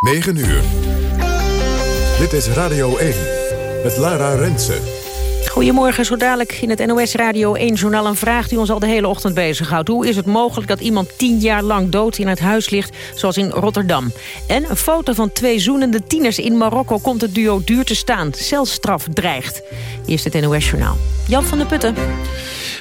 9 uur. Dit is Radio 1 met Lara Rensen. Goedemorgen, zo dadelijk in het NOS Radio 1-journaal een vraag die ons al de hele ochtend bezighoudt. Hoe is het mogelijk dat iemand tien jaar lang dood in het huis ligt, zoals in Rotterdam? En een foto van twee zoenende tieners in Marokko komt het duo duur te staan. Celstraf dreigt. Hier is het NOS-journaal. Jan van der Putten.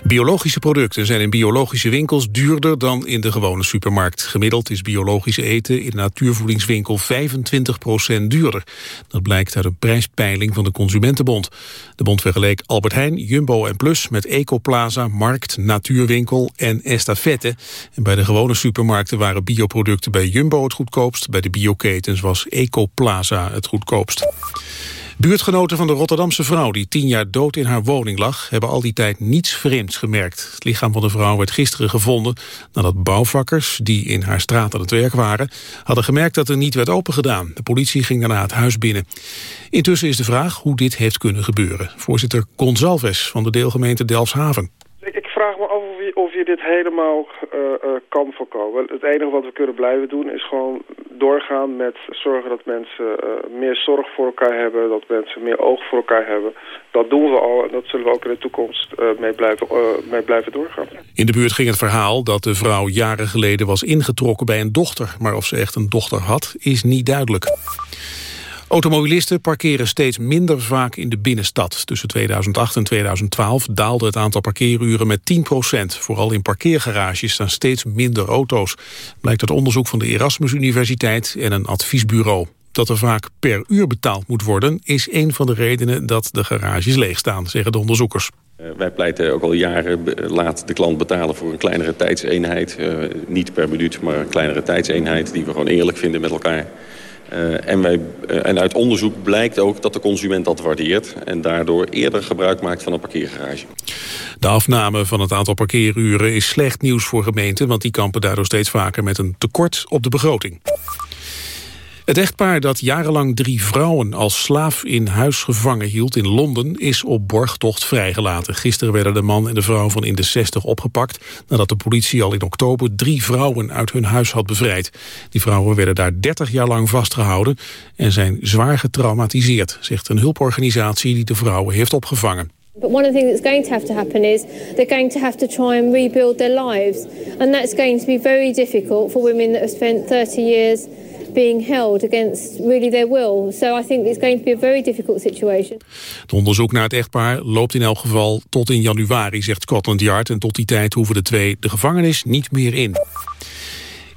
Biologische producten zijn in biologische winkels duurder dan in de gewone supermarkt. Gemiddeld is biologisch eten in de natuurvoedingswinkel 25% duurder. Dat blijkt uit een prijspeiling van de Consumentenbond. De bond vergeleek Albert Heijn, Jumbo en Plus met Ecoplaza, Markt, Natuurwinkel en Estafette. En bij de gewone supermarkten waren bioproducten bij Jumbo het goedkoopst. Bij de bioketens was Ecoplaza het goedkoopst. Buurtgenoten van de Rotterdamse vrouw die tien jaar dood in haar woning lag... hebben al die tijd niets vreemds gemerkt. Het lichaam van de vrouw werd gisteren gevonden nadat bouwvakkers... die in haar straat aan het werk waren, hadden gemerkt dat er niet werd opengedaan. De politie ging daarna het huis binnen. Intussen is de vraag hoe dit heeft kunnen gebeuren. Voorzitter Gonzalves van de deelgemeente Delfshaven of je, dit helemaal uh, uh, kan voorkomen. Het enige wat we kunnen blijven doen is gewoon doorgaan met zorgen dat mensen uh, meer zorg voor elkaar hebben. Dat mensen meer oog voor elkaar hebben. Dat doen we al en dat zullen we ook in de toekomst mee, blijven, mee blijven doorgaan. In de buurt ging het verhaal dat de vrouw jaren geleden was ingetrokken bij een dochter. Maar of ze echt een dochter had, is niet duidelijk. Automobilisten parkeren steeds minder vaak in de binnenstad. Tussen 2008 en 2012 daalde het aantal parkeeruren met 10% Vooral in parkeergarages staan steeds minder auto's. Blijkt uit onderzoek van de Erasmus Universiteit en een adviesbureau. Dat er vaak per uur betaald moet worden... is een van de redenen dat de garages leegstaan, zeggen de onderzoekers. Uh, wij pleiten ook al jaren, laat de klant betalen voor een kleinere tijdseenheid. Uh, niet per minuut, maar een kleinere tijdseenheid... die we gewoon eerlijk vinden met elkaar. Uh, en, wij, uh, en uit onderzoek blijkt ook dat de consument dat waardeert... en daardoor eerder gebruik maakt van een parkeergarage. De afname van het aantal parkeeruren is slecht nieuws voor gemeenten... want die kampen daardoor steeds vaker met een tekort op de begroting. Het echtpaar dat jarenlang drie vrouwen als slaaf in huis gevangen hield in Londen is op borgtocht vrijgelaten. Gisteren werden de man en de vrouw van in de 60 opgepakt nadat de politie al in oktober drie vrouwen uit hun huis had bevrijd. Die vrouwen werden daar 30 jaar lang vastgehouden en zijn zwaar getraumatiseerd, zegt een hulporganisatie die de vrouwen heeft opgevangen. But one of the things that's going to have to happen is they're going to have to try and rebuild their lives. And that's going to be very difficult for women that have spent 30 years being held against really their will. So I think it's going to be a very difficult situation. Het onderzoek naar het echtpaar loopt in elk geval tot in januari, zegt Scotland Yard. En tot die tijd hoeven de twee de gevangenis niet meer in.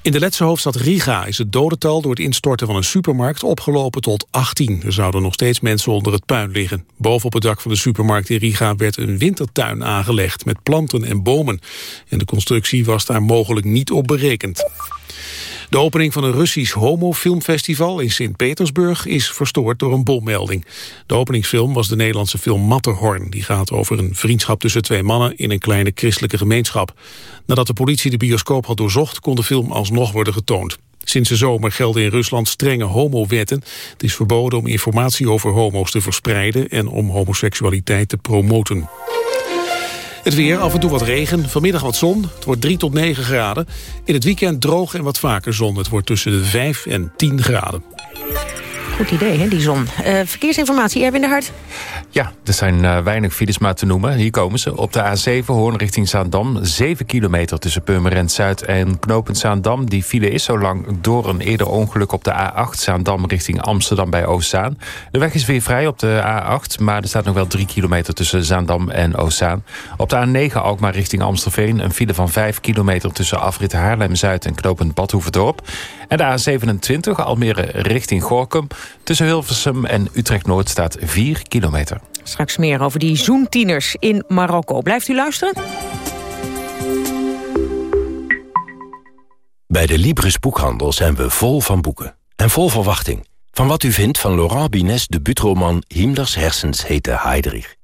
In de Letse hoofdstad Riga is het dodental door het instorten van een supermarkt opgelopen tot 18. Er zouden nog steeds mensen onder het puin liggen. Boven op het dak van de supermarkt in Riga werd een wintertuin aangelegd met planten en bomen. En de constructie was daar mogelijk niet op berekend. De opening van een Russisch homofilmfestival in Sint-Petersburg is verstoord door een bommelding. De openingsfilm was de Nederlandse film Matterhorn. Die gaat over een vriendschap tussen twee mannen in een kleine christelijke gemeenschap. Nadat de politie de bioscoop had doorzocht kon de film alsnog worden getoond. Sinds de zomer gelden in Rusland strenge homowetten. Het is verboden om informatie over homo's te verspreiden en om homoseksualiteit te promoten. Het weer, af en toe wat regen, vanmiddag wat zon. Het wordt 3 tot 9 graden. In het weekend droog en wat vaker zon. Het wordt tussen de 5 en 10 graden. Goed idee, hè, die zon. Uh, verkeersinformatie, Erwin de Hart. Ja, er zijn uh, weinig files maar te noemen. Hier komen ze. Op de A7 Hoorn richting Zaandam. 7 kilometer tussen Purmerend Zuid en Knopend Zaandam. Die file is zo lang door een eerder ongeluk op de A8 Zaandam richting Amsterdam bij Oostzaan. De weg is weer vrij op de A8, maar er staat nog wel 3 kilometer tussen Zaandam en Oostzaan. Op de A9 Alkmaar richting Amstelveen. Een file van 5 kilometer tussen afrit Haarlem-Zuid en Knopend Badhoevedorp. En de A27 Almere richting Gorkum. Tussen Hilversum en Utrecht-Noord staat 4 kilometer. Straks meer over die zoentieners in Marokko. Blijft u luisteren? Bij de Libris Boekhandel zijn we vol van boeken. En vol verwachting. Van wat u vindt van Laurent Binet's debuutroman Himmlers hersens heten Heydrich.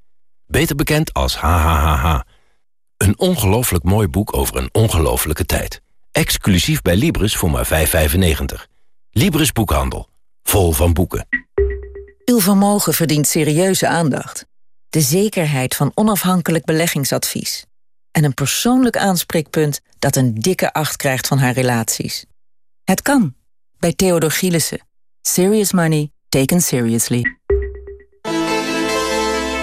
Beter bekend als HHHH. Een ongelooflijk mooi boek over een ongelooflijke tijd. Exclusief bij Libris voor maar 5,95. Libris Boekhandel. Vol van boeken. Uw vermogen verdient serieuze aandacht. De zekerheid van onafhankelijk beleggingsadvies. En een persoonlijk aanspreekpunt dat een dikke acht krijgt van haar relaties. Het kan, bij Theodor Gielissen. Serious money taken seriously.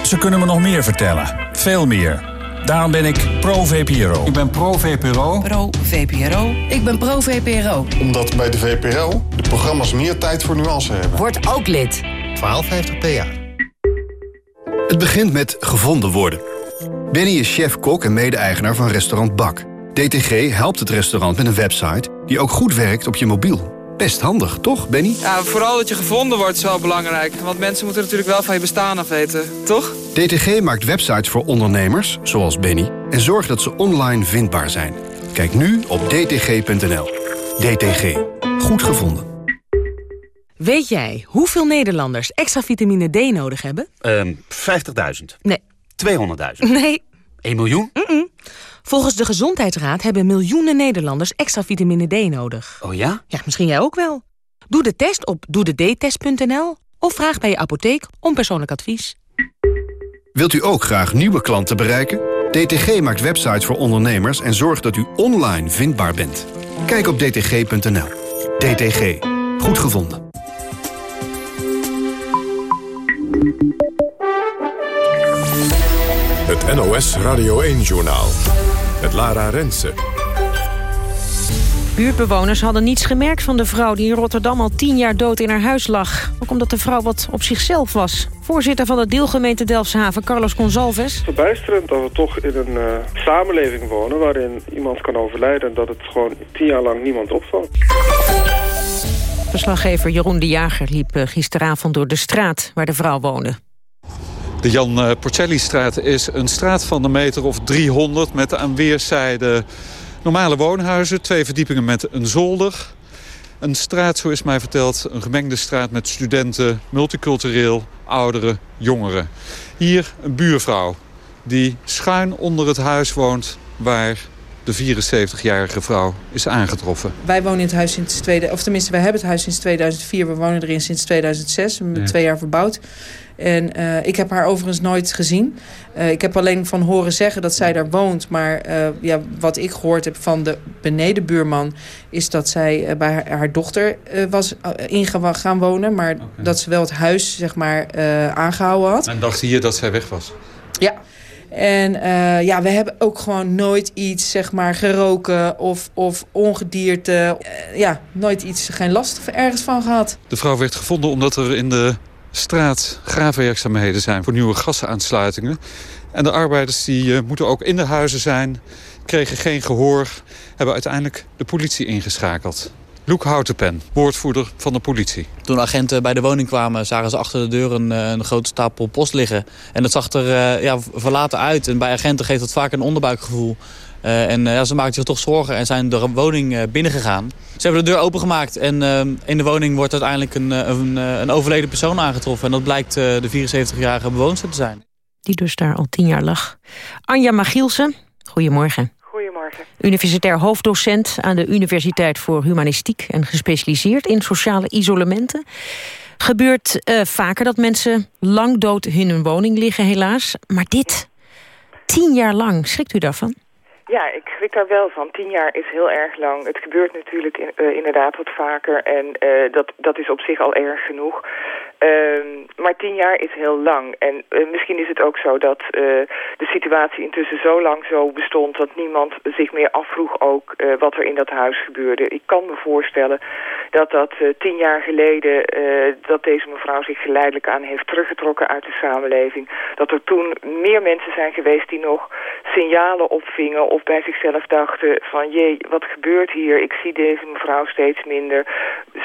Ze kunnen me nog meer vertellen. Veel meer. Daarom ben ik pro-VPRO. Ik ben pro-VPRO. Pro-VPRO. Ik ben pro-VPRO. Omdat bij de VPRO de programma's meer tijd voor nuance hebben. Word ook lid. 1250 PA. Het begint met gevonden worden. Benny is chef-kok en mede-eigenaar van restaurant Bak. DTG helpt het restaurant met een website die ook goed werkt op je mobiel. Best handig, toch, Benny? Ja, vooral dat je gevonden wordt is wel belangrijk. Want mensen moeten natuurlijk wel van je bestaan af weten, toch? DTG maakt websites voor ondernemers, zoals Benny... en zorgt dat ze online vindbaar zijn. Kijk nu op dtg.nl. DTG. Goed gevonden. Weet jij hoeveel Nederlanders extra vitamine D nodig hebben? Um, 50.000. Nee. 200.000. Nee. 1 miljoen? Mm -mm. Volgens de Gezondheidsraad hebben miljoenen Nederlanders extra vitamine D nodig. Oh ja? Ja, misschien jij ook wel. Doe de test op doedetest.nl of vraag bij je apotheek om persoonlijk advies. Wilt u ook graag nieuwe klanten bereiken? DTG maakt websites voor ondernemers en zorgt dat u online vindbaar bent. Kijk op dtg.nl. DTG. Goed gevonden. Het NOS Radio 1-journaal. Met Lara Rensen. Buurtbewoners hadden niets gemerkt van de vrouw... die in Rotterdam al tien jaar dood in haar huis lag. Ook omdat de vrouw wat op zichzelf was. Voorzitter van de deelgemeente Delfshaven, Carlos Gonzalves. Verbijsterend dat we toch in een uh, samenleving wonen... waarin iemand kan overlijden en dat het gewoon tien jaar lang niemand opvalt. Verslaggever Jeroen de Jager liep gisteravond door de straat waar de vrouw woonde. De Jan Porcelli-straat is een straat van een meter of 300... met aan weerszijden normale woonhuizen. Twee verdiepingen met een zolder. Een straat, zo is mij verteld, een gemengde straat met studenten... multicultureel, ouderen, jongeren. Hier een buurvrouw die schuin onder het huis woont... waar de 74-jarige vrouw is aangetroffen. Wij wonen in het huis sinds... Tweede, of tenminste, wij hebben het huis sinds 2004. We wonen erin sinds 2006. We hebben ja. twee jaar verbouwd. En uh, ik heb haar overigens nooit gezien. Uh, ik heb alleen van horen zeggen dat zij daar woont. Maar uh, ja, wat ik gehoord heb van de benedenbuurman... is dat zij bij haar, haar dochter was in gaan wonen. Maar okay. dat ze wel het huis zeg maar, aangehouden had. En dacht hier dat zij weg was? Ja. En uh, ja, we hebben ook gewoon nooit iets, zeg maar, geroken of, of ongedierte. Uh, ja, nooit iets, geen last of ergens van gehad. De vrouw werd gevonden omdat er in de straat graafwerkzaamheden zijn voor nieuwe gasaansluitingen. En de arbeiders die uh, moeten ook in de huizen zijn, kregen geen gehoor, hebben uiteindelijk de politie ingeschakeld. Loek Houtenpen, woordvoerder van de politie. Toen agenten bij de woning kwamen, zagen ze achter de deur een, een grote stapel post liggen. En dat zag er uh, ja, verlaten uit. En bij agenten geeft dat vaak een onderbuikgevoel. Uh, en uh, ja, ze maakten zich toch zorgen en zijn de woning binnengegaan. Ze hebben de deur opengemaakt en in de woning wordt uiteindelijk een, een, een overleden persoon aangetroffen. En dat blijkt de 74-jarige bewoonster te zijn. Die dus daar al tien jaar lag. Anja Magielsen, goedemorgen. Goedemorgen. Universitair hoofddocent aan de Universiteit voor Humanistiek... en gespecialiseerd in sociale isolementen. Gebeurt uh, vaker dat mensen lang dood in hun woning liggen, helaas. Maar dit, tien jaar lang, schrikt u daarvan? Ja, ik schrik daar wel van. Tien jaar is heel erg lang. Het gebeurt natuurlijk in, uh, inderdaad wat vaker en uh, dat, dat is op zich al erg genoeg. Uh, maar tien jaar is heel lang. En uh, misschien is het ook zo dat de situatie intussen zo lang zo bestond... dat niemand zich meer afvroeg ook wat er in dat huis gebeurde. Ik kan me voorstellen dat dat tien jaar geleden... dat deze mevrouw zich geleidelijk aan heeft teruggetrokken uit de samenleving. Dat er toen meer mensen zijn geweest die nog signalen opvingen... of bij zichzelf dachten van... jee, wat gebeurt hier? Ik zie deze mevrouw steeds minder.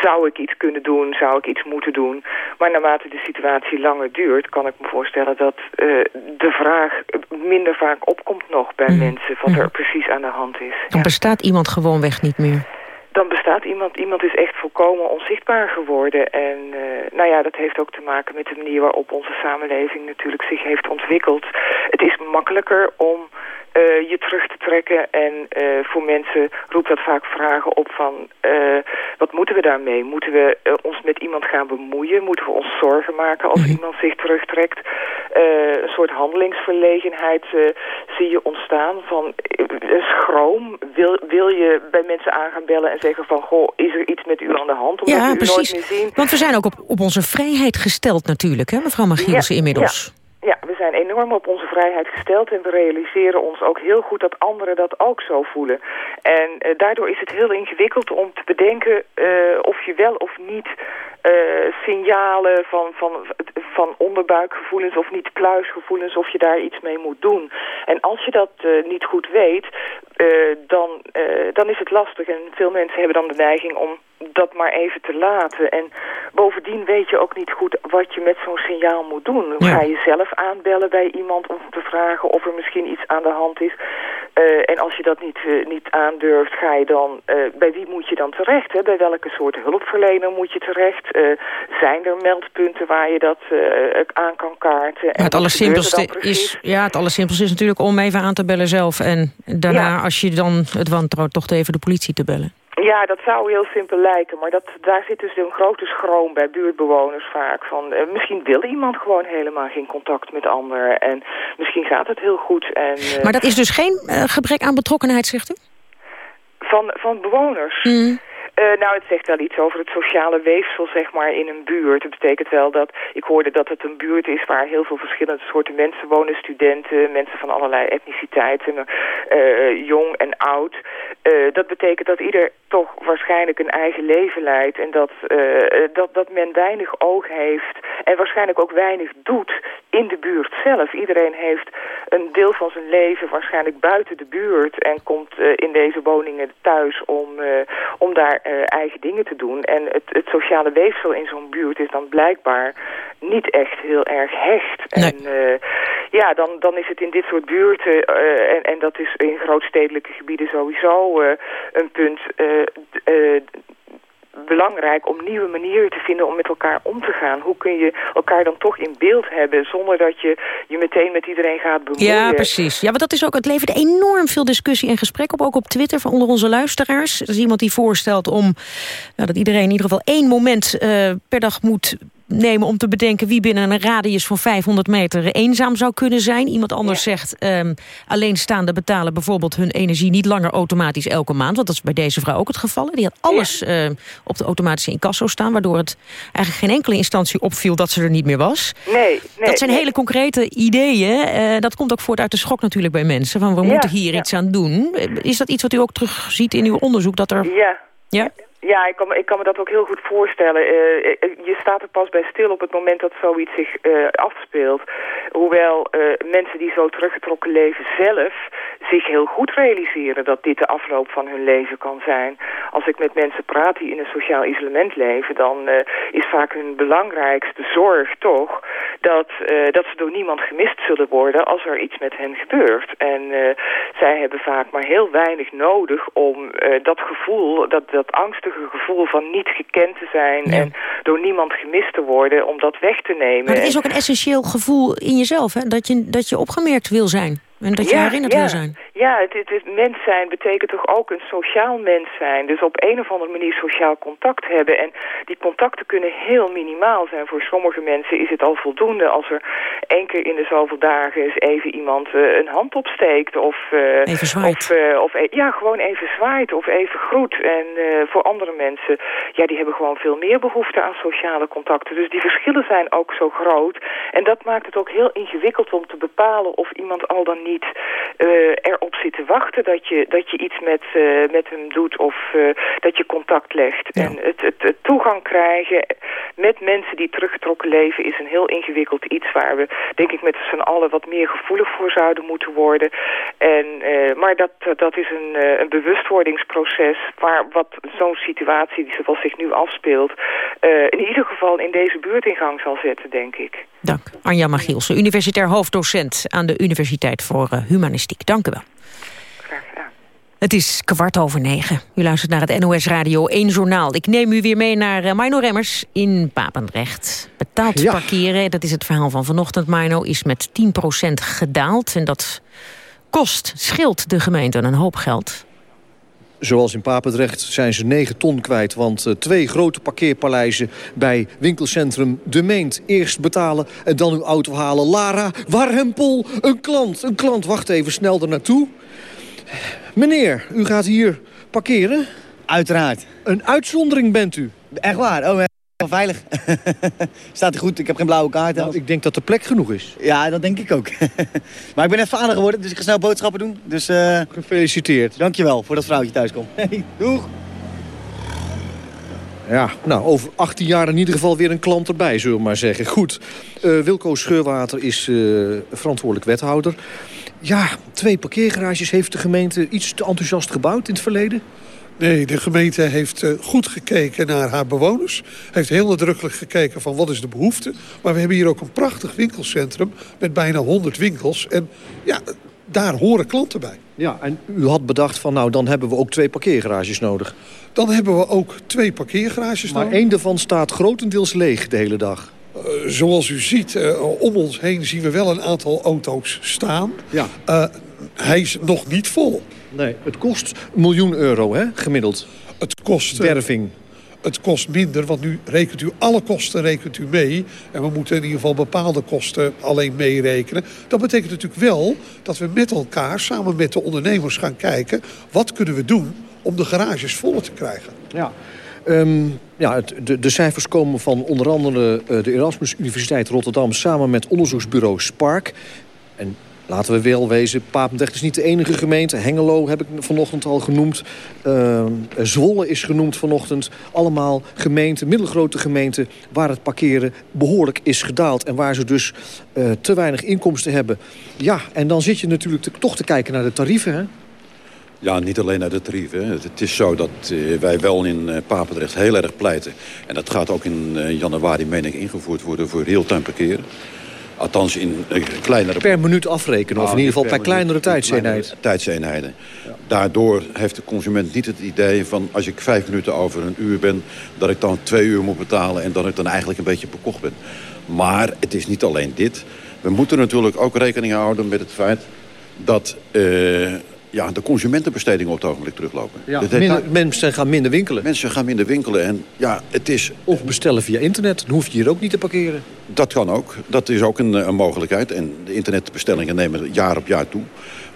Zou ik iets kunnen doen? Zou ik iets moeten doen? Maar naarmate de situatie langer duurt, kan ik me voorstellen dat uh, de vraag minder vaak opkomt nog bij mm. mensen wat er precies aan de hand is. Dan ja. bestaat iemand gewoonweg niet meer. Dan bestaat iemand, iemand is echt volkomen onzichtbaar geworden. En uh, nou ja, dat heeft ook te maken met de manier waarop onze samenleving natuurlijk zich heeft ontwikkeld. Het is makkelijker om eh, je terug te trekken. En uh, voor mensen roept dat vaak vragen op van... Uh, wat moeten we daarmee? Moeten we ons met iemand gaan bemoeien? Moeten we ons zorgen maken als Mhm. iemand zich terugtrekt? een soort handelingsverlegenheid zie je ontstaan van schroom. Wil, wil je bij mensen aan gaan bellen en zeggen van... goh, is er iets met u aan de hand? Omdat Ja, u precies. nooit meer zien. Want we zijn ook op, op onze vrijheid gesteld natuurlijk, hè, mevrouw Magielsen, inmiddels. Ja, we zijn enorm op onze vrijheid gesteld en we realiseren ons ook heel goed dat anderen dat ook zo voelen. En uh, daardoor is het heel ingewikkeld om te bedenken uh, of je wel of niet uh, signalen van, van, van onderbuikgevoelens of niet pluisgevoelens, of je daar iets mee moet doen. En als je dat niet goed weet, dan, dan is het lastig. En veel mensen hebben dan de neiging om dat maar even te laten. En bovendien weet je ook niet goed wat je met zo'n signaal moet doen. Ja. Ga je zelf aanbellen bij iemand om te vragen of er misschien iets aan de hand is. Uh, en als je dat niet, uh, niet aandurft, ga je dan... Uh, bij wie moet je dan terecht? Hè? Bij welke soort hulpverlener moet je terecht? zijn er meldpunten waar je dat aan kan kaarten? Ja, het allersimpelste is, ja, het allersimpelste is natuurlijk om even aan te bellen zelf. En daarna, ja. als je dan het wantrouwt, toch even de politie te bellen. Ja, dat zou heel simpel lijken, maar dat, daar zit dus een grote schroom bij buurtbewoners vaak. Van, uh, misschien wil iemand gewoon helemaal geen contact met anderen en misschien gaat het heel goed. En, uh, maar dat is dus geen uh, gebrek aan betrokkenheid, zegt u? Van, van bewoners? Mm. Uh, nou, het zegt wel iets over het sociale weefsel, zeg maar, in een buurt. Het betekent wel dat, ik hoorde dat het een buurt is waar heel veel verschillende soorten mensen wonen. Studenten, mensen van allerlei etniciteiten, uh, jong en oud. Uh, dat betekent dat ieder toch waarschijnlijk een eigen leven leidt. En dat, dat, dat men weinig oog heeft en waarschijnlijk ook weinig doet in de buurt zelf. Iedereen heeft een deel van zijn leven waarschijnlijk buiten de buurt en komt in deze woningen thuis om, om daar eigen dingen te doen. En het, het sociale weefsel in zo'n buurt is dan blijkbaar niet echt heel erg hecht. Nee. En uh, ja, dan, dan is het in dit soort buurten, uh, en, en dat is in grootstedelijke gebieden sowieso een punt belangrijk om nieuwe manieren te vinden om met elkaar om te gaan. Hoe kun je elkaar dan toch in beeld hebben zonder dat je je meteen met iedereen gaat bemoeien? Ja, precies. Ja, maar dat is ook, het levert enorm veel discussie en gesprek op, ook op Twitter van onder onze luisteraars. Er is iemand die voorstelt om nou, dat iedereen in ieder geval één moment uh, per dag moet nemen om te bedenken wie binnen een radius van 500 meter eenzaam zou kunnen zijn. Iemand anders ja. zegt um, alleenstaanden betalen bijvoorbeeld hun energie niet langer automatisch elke maand. Want dat is bij deze vrouw ook het geval. Die had alles ja. uh, op de automatische incasso staan, waardoor het eigenlijk geen enkele instantie opviel dat ze er niet meer was. Nee, nee dat zijn nee. hele concrete ideeën. Uh, dat komt ook voort uit de schok natuurlijk bij mensen. Van we ja, moeten hier iets aan doen. Is dat iets wat u ook terugziet in uw onderzoek? Dat er... Ja. Ja? Ja, ik kan, ik kan me dat ook heel goed voorstellen. Uh, je staat er pas bij stil op het moment dat zoiets zich uh, afspeelt. Hoewel uh, mensen die zo teruggetrokken leven zelf zich heel goed realiseren dat dit de afloop van hun leven kan zijn. Als ik met mensen praat die in een sociaal isolement leven, dan is vaak hun belangrijkste zorg toch dat, dat ze door niemand gemist zullen worden als er iets met hen gebeurt. En zij hebben vaak maar heel weinig nodig om dat gevoel, dat, dat angstige gevoel van niet gekend te zijn en door niemand gemist te worden, om dat weg te nemen. Maar het is ook een essentieel gevoel in jezelf, hè? Dat, je, dat je opgemerkt wil zijn. En dat je ja, herinnerd ja. wil zijn. Ja, het, het, het, mens zijn betekent toch ook een sociaal mens zijn. Dus op een of andere manier sociaal contact hebben. En die contacten kunnen heel minimaal zijn. Voor sommige mensen is het al voldoende als er één keer in de zoveel dagen eens even iemand uh, een hand opsteekt. Of, uh, even zwaait. Of, uh, of, ja, gewoon even zwaait of even groet. En voor andere mensen, ja, die hebben gewoon veel meer behoefte aan sociale contacten. Dus die verschillen zijn ook zo groot. En dat maakt het ook heel ingewikkeld om te bepalen of iemand al dan niet niet uh, erop zit te wachten dat je, dat je iets met, uh, met hem doet of uh, dat je contact legt. Ja. En het, het, het, toegang krijgen met mensen die teruggetrokken leven is een heel ingewikkeld iets waar we denk ik met z'n allen wat meer gevoelig voor zouden moeten worden. En, maar dat, dat is een, een bewustwordingsproces waar wat zo'n situatie die zoals zich nu afspeelt in ieder geval in deze buurt in gang zal zetten, denk ik. Dank. Anja Magielsen, universitair hoofddocent aan de Universiteit voor uh, Humanistiek. Dank u wel. Het is kwart over negen. U luistert naar het NOS Radio 1 Journaal. Ik neem u weer mee naar uh, Mino Remmers in Papendrecht. Betaald ja. parkeren, dat is het verhaal van vanochtend. Mino is met 10% gedaald en dat kost, scheelt de gemeente een hoop geld. Zoals in Papendrecht zijn ze 9 ton kwijt. Want uh, twee grote parkeerpaleizen bij winkelcentrum De Meent. Eerst betalen en dan uw auto halen. Lara Warhempel, een klant, een klant. Wacht even, snel er naartoe. Meneer, u gaat hier parkeren? Uiteraard. Een uitzondering bent u? Echt waar? Oh, veilig. Staat goed, ik heb geen blauwe kaart. Nou, ik denk dat er plek genoeg is. Ja, dat denk ik ook. maar ik ben net vader geworden, dus ik ga snel boodschappen doen. Dus, uh... Gefeliciteerd. Dankjewel voor dat vrouwtje thuis komt. Doeg! Ja, nou, over 18 jaar in ieder geval weer een klant erbij, zullen we maar zeggen. Goed, uh, Wilco Scheurwater is uh, verantwoordelijk wethouder. Ja, twee parkeergarages heeft de gemeente iets te enthousiast gebouwd in het verleden? Nee, de gemeente heeft uh, goed gekeken naar haar bewoners. Heeft heel nadrukkelijk gekeken van wat is de behoefte. Maar we hebben hier ook een prachtig winkelcentrum met bijna 100 winkels. En ja, daar horen klanten bij. Ja, en u had bedacht van nou, dan hebben we ook twee parkeergarages nodig. Dan hebben we ook twee parkeergarages maar nodig. Maar één daarvan staat grotendeels leeg de hele dag. Uh, zoals u ziet, uh, om ons heen zien we wel een aantal auto's staan. Ja. Uh, hij is nog niet vol. Nee, het kost een miljoen euro, hè, gemiddeld. Het kost... Werving. Het kost minder, want nu rekent u alle kosten rekent u mee. En we moeten in ieder geval bepaalde kosten alleen meerekenen. Dat betekent natuurlijk wel dat we met elkaar, samen met de ondernemers gaan kijken... wat kunnen we doen om de garages vol te krijgen. Ja. Um, ja, de, de, cijfers komen van onder andere uh, de Erasmus Universiteit Rotterdam... samen met onderzoeksbureau Spark. En Laten we wel wezen, Papendrecht is niet de enige gemeente. Hengelo heb ik vanochtend al genoemd. Uh, Zwolle is genoemd vanochtend. Allemaal gemeenten, middelgrote gemeenten... waar het parkeren behoorlijk is gedaald. En waar ze dus uh, te weinig inkomsten hebben. Ja, en dan zit je natuurlijk toch te kijken naar de tarieven, hè? Ja, niet alleen naar de tarieven. Het is zo dat uh, wij wel in uh, Papendrecht heel erg pleiten. En dat gaat ook in januari, meen ingevoerd worden voor real-time parkeren. Althans in kleinere... Per minuut afrekenen, of in ieder geval per, per kleinere tijdseenheid. Tijdseenheden. Ja. Daardoor heeft de consument niet het idee van... als ik vijf minuten over een uur ben... dat ik dan twee uur moet betalen... en dat ik dan eigenlijk een beetje bekocht ben. Maar het is niet alleen dit. We moeten natuurlijk ook rekening houden met het feit... dat uh, ja, de consumentenbestedingen op het ogenblik teruglopen. Ja, minder, mensen gaan minder winkelen. Mensen gaan minder winkelen en ja, het is... Of bestellen via internet, dan hoef je hier ook niet te parkeren. Dat kan ook, dat is ook een, een mogelijkheid. En de internetbestellingen nemen jaar op jaar toe.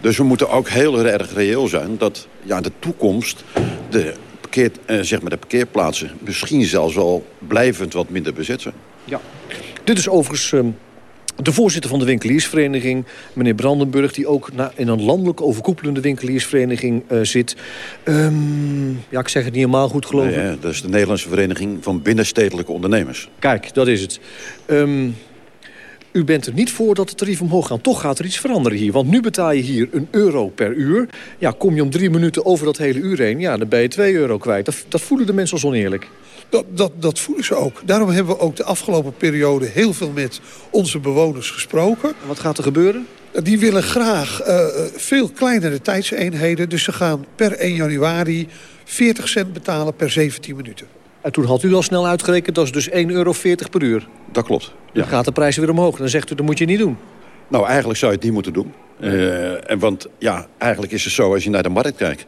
Dus we moeten ook heel erg reëel zijn dat ja, de toekomst... de, parkeer, eh, zeg maar de parkeerplaatsen misschien zelfs wel blijvend wat minder bezet zijn. Ja. Dit is overigens... Um de voorzitter van de winkeliersvereniging, meneer Brandenburg... die ook in een landelijk overkoepelende winkeliersvereniging uh, zit. Um, ja, ik zeg het niet helemaal goed, geloof ik. Nee, dat is de Nederlandse Vereniging van Binnenstedelijke Ondernemers. Kijk, dat is het. Um, u bent er niet voor dat de tarieven omhoog gaan. Toch gaat er iets veranderen hier. Want nu betaal je hier een euro per uur. Ja, kom je om drie minuten over dat hele uur heen... ja, dan ben je twee euro kwijt. Dat, dat voelen de mensen als oneerlijk. Dat, dat, dat voelen ze ook. Daarom hebben we ook de afgelopen periode heel veel met onze bewoners gesproken. En wat gaat er gebeuren? Die willen graag uh, veel kleinere tijdseenheden. Dus ze gaan per 1 januari 40 cent betalen per 17 minuten. En toen had u al snel uitgerekend, dat is dus 1,40 euro per uur. Dat klopt. Dan gaat de prijs weer omhoog. Dan zegt u, dat moet je niet doen. Nou, eigenlijk zou je het niet moeten doen. Uh, en want ja, eigenlijk is het zo, als je naar de markt kijkt...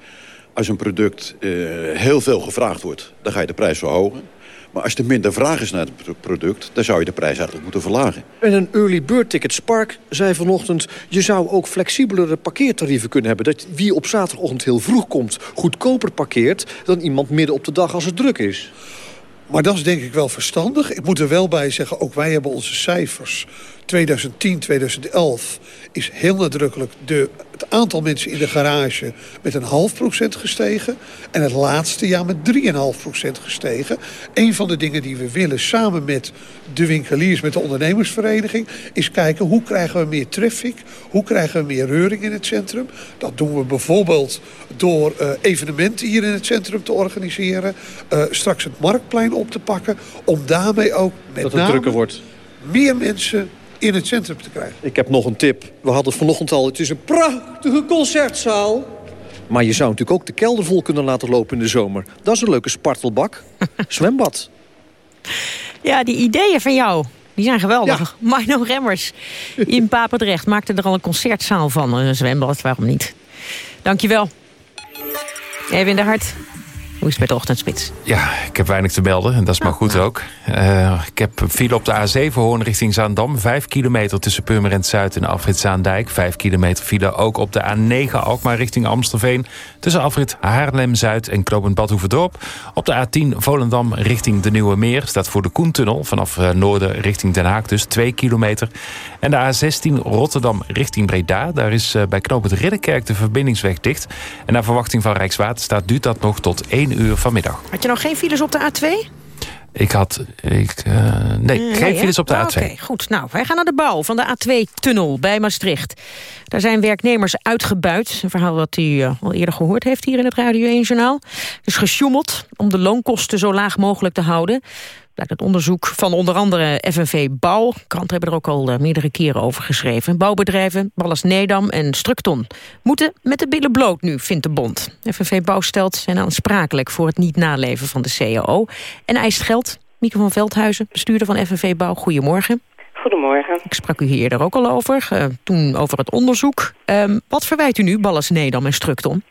als een product uh, heel veel gevraagd wordt, dan ga je de prijs verhogen. Maar als er minder vraag is naar het product... dan zou je de prijs eigenlijk moeten verlagen. En een early bird ticket Spark zei vanochtend... je zou ook flexibelere parkeertarieven kunnen hebben. Dat wie op zaterdagochtend heel vroeg komt... goedkoper parkeert dan iemand midden op de dag als het druk is. Maar dat is denk ik wel verstandig. Ik moet er wel bij zeggen, ook wij hebben onze cijfers. 2010, 2011 is heel nadrukkelijk de, het aantal mensen in de garage met een half procent gestegen. En het laatste jaar met 3,5 procent gestegen. Een van de dingen die we willen samen met de winkeliers, met de ondernemersvereniging... is kijken hoe krijgen we meer traffic, hoe krijgen we meer reuring in het centrum. Dat doen we bijvoorbeeld door uh, evenementen hier in het centrum te organiseren. Uh, straks het marktplein op te pakken. Om daarmee ook met dat het name drukker wordt. meer mensen in het centrum te krijgen. Ik heb nog een tip. We hadden het vanochtend al. Het is een prachtige concertzaal. Maar je zou natuurlijk ook de kelder vol kunnen laten lopen in de zomer. Dat is een leuke spartelbak. Zwembad. Ja, die ideeën van jou. Die zijn geweldig. Ja. Mino Remmers in Papendrecht maakte er al een concertzaal van. Een zwembad, waarom niet? Dankjewel. Even in de hart. Hoe is het met de ochtendspits? Ja, ik heb weinig te melden. En dat is maar goed ook. Uh, ik heb file op de A7 Hoorn richting Zaandam. Vijf kilometer tussen Purmerend Zuid en Afrit Zaandijk. Vijf kilometer file ook op de A9 Alkmaar richting Amstelveen. Tussen Afrit Haarlem Zuid en Knopend Badhoevedorp. Op de A10 Volendam richting de Nieuwe Meer. Staat voor de Koentunnel. Vanaf uh, noorden richting Den Haag dus twee kilometer. En de A16 Rotterdam richting Breda. Daar is uh, bij Knopend Ridderkerk de verbindingsweg dicht. En naar verwachting van Rijkswaterstaat duurt dat nog tot 1 uur vanmiddag. Had je nog geen files op de A2? Ik had... Ik, uh, nee, nee, geen files op de A2. Oké, okay, goed. Nou, wij gaan naar de bouw van de A2-tunnel bij Maastricht. Daar zijn werknemers uitgebuit. Een verhaal dat u uh, al eerder gehoord heeft hier in het Radio 1-journaal. Dus gesjoemeld om de loonkosten zo laag mogelijk te houden. Blijkt het onderzoek van onder andere FNV Bouw. Kranten hebben er ook al uh, meerdere keren over geschreven. Bouwbedrijven, Ballas Nedam en Structon... moeten met de billen bloot nu, vindt de bond. FNV Bouw stelt zijn aansprakelijk voor het niet naleven van de CAO... en eist geld. Mieke van Veldhuizen, bestuurder van FNV Bouw, goedemorgen. Goedemorgen. Ik sprak u hier eerder ook al over, uh, toen over het onderzoek. Um, wat verwijt u nu, Ballas Nedam en Structon?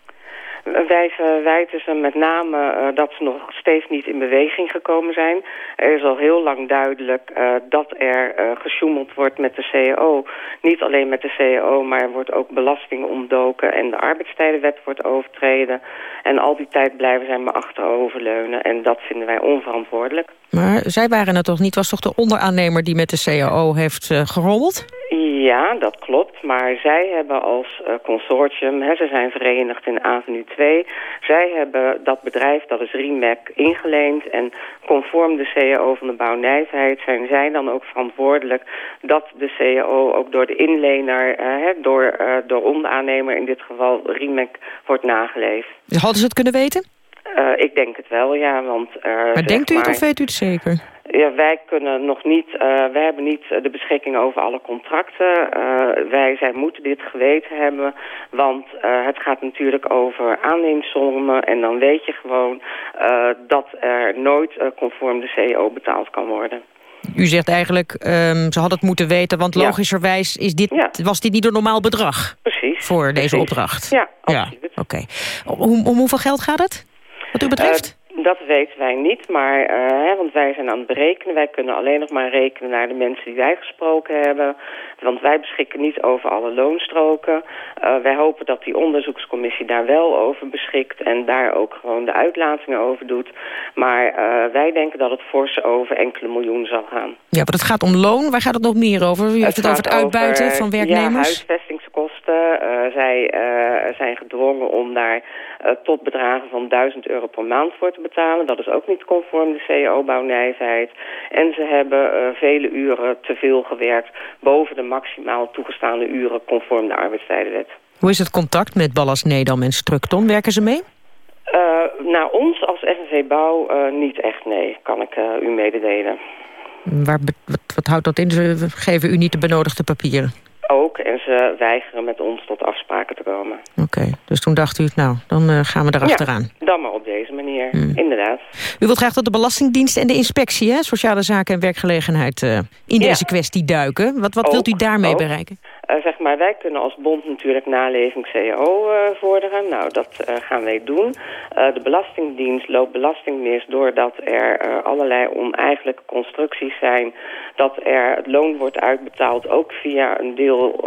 Wij verwijten ze met name uh, dat ze nog steeds niet in beweging gekomen zijn. Er is al heel lang duidelijk uh, dat er uh, gesjoemeld wordt met de CAO. Niet alleen met de CAO, maar er wordt ook belasting ontdoken... en de arbeidstijdenwet wordt overtreden. En al die tijd blijven zij maar achteroverleunen. En dat vinden wij onverantwoordelijk. Maar zij waren het toch niet? Was toch de onderaannemer die met de CAO heeft gerommeld? Ja, dat klopt. Maar zij hebben als uh, consortium, hè, ze zijn verenigd in Avenue 2... zij hebben dat bedrijf, dat is Riemec, ingeleend... en conform de CAO van de bouwnijverheid zijn zij dan ook verantwoordelijk... dat de CAO ook door de inlener, uh, door, uh, door onderaannemer in dit geval Riemec, wordt nageleefd. Hadden ze het kunnen weten? Uh, ik denk het wel, ja. Want, uh, maar denkt u het maar, of weet u het zeker? Ja, wij kunnen nog niet, uh, wij hebben niet de beschikking over alle contracten. wij zij moeten dit geweten hebben, want het gaat natuurlijk over aanneemsommen. En dan weet je gewoon dat er nooit conform de CEO betaald kan worden. U zegt eigenlijk, um, ze hadden het moeten weten, want logischerwijs is dit, ja. was dit niet een normaal bedrag Precies. voor Precies. deze opdracht. Ja, absoluut. Ja, Oké. Okay. Om, om hoeveel geld gaat het, wat u betreft? Dat weten wij niet, maar, uh, hè, want wij zijn aan het berekenen. Wij kunnen alleen nog maar rekenen naar de mensen die wij gesproken hebben. Want wij beschikken niet over alle loonstroken. Uh, wij hopen dat die onderzoekscommissie daar wel over beschikt... en daar ook gewoon de uitlatingen over doet. Maar uh, wij denken dat het fors over enkele miljoen zal gaan. Ja, maar het gaat om loon. Waar gaat het nog meer over? U heeft het, het over het uitbuiten over, van werknemers? Ja. Uh, zij zijn gedwongen om daar tot bedragen van 1000 euro per maand voor te betalen. Dat is ook niet conform de CAO-bouwnijsheid. En ze hebben vele uren te veel gewerkt boven de maximaal toegestaande uren conform de arbeidstijdenwet. Hoe is het contact met Ballas Nedam en Structon? Werken ze mee? Uh, naar ons als FNV Bouw uh, niet echt, nee, kan ik uh, u mededelen. Waar, wat, wat houdt dat in? Ze geven u niet de benodigde papieren? Ook, en ze weigeren met ons tot afspraken te komen. Oké, okay, dus toen dacht u, nou, dan uh, gaan we erachteraan. Ja, dan maar op deze manier, hmm. inderdaad. U wilt graag dat de Belastingdienst en de inspectie, hè, Sociale Zaken en Werkgelegenheid, uh, in ja. deze kwestie duiken. Wat, wat ook, wilt u daarmee ook. bereiken? Uh, zeg maar, wij kunnen als bond natuurlijk naleving CAO uh, vorderen. Nou, dat uh, gaan wij doen. de Belastingdienst loopt belastingmis doordat er allerlei oneigenlijke constructies zijn. Dat er het loon wordt uitbetaald ook via een deel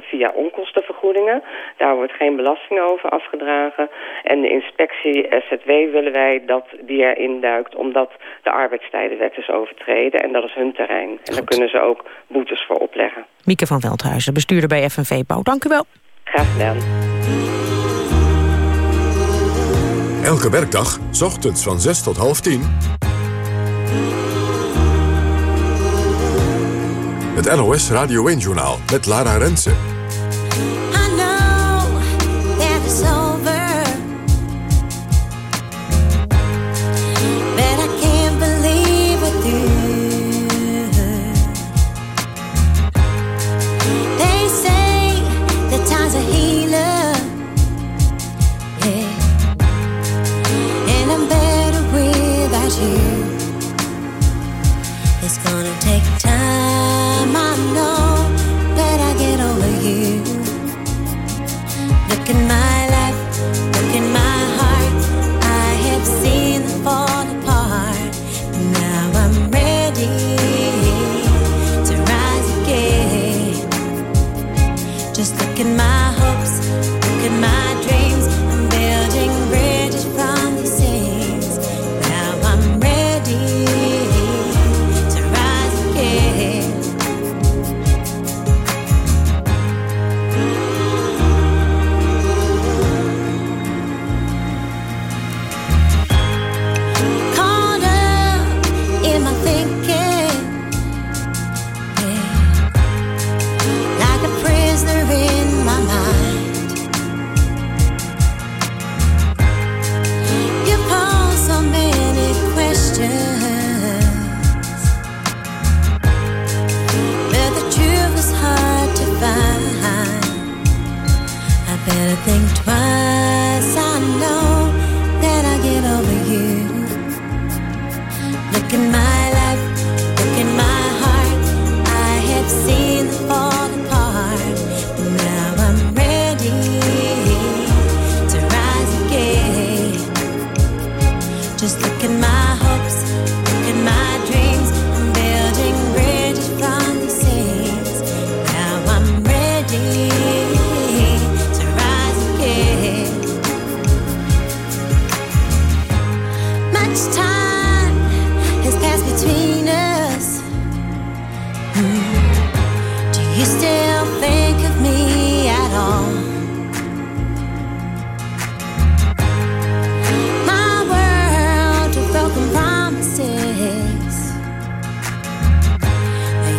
via onkostenvergoedingen. Daar wordt geen belasting over afgedragen. En de inspectie SZW willen wij dat die erin duikt omdat de arbeidstijdenwet is overtreden. En dat is hun terrein. En daar kunnen ze ook boetes voor opleggen. Mieke van Bestuurder bij FNV Bouw. Dank u wel. Graag gedaan. Elke werkdag, s ochtends van 6 tot half 10. Het NOS Radio 1-journaal met Lara Rensen. You still think of me at all? My world of broken promises.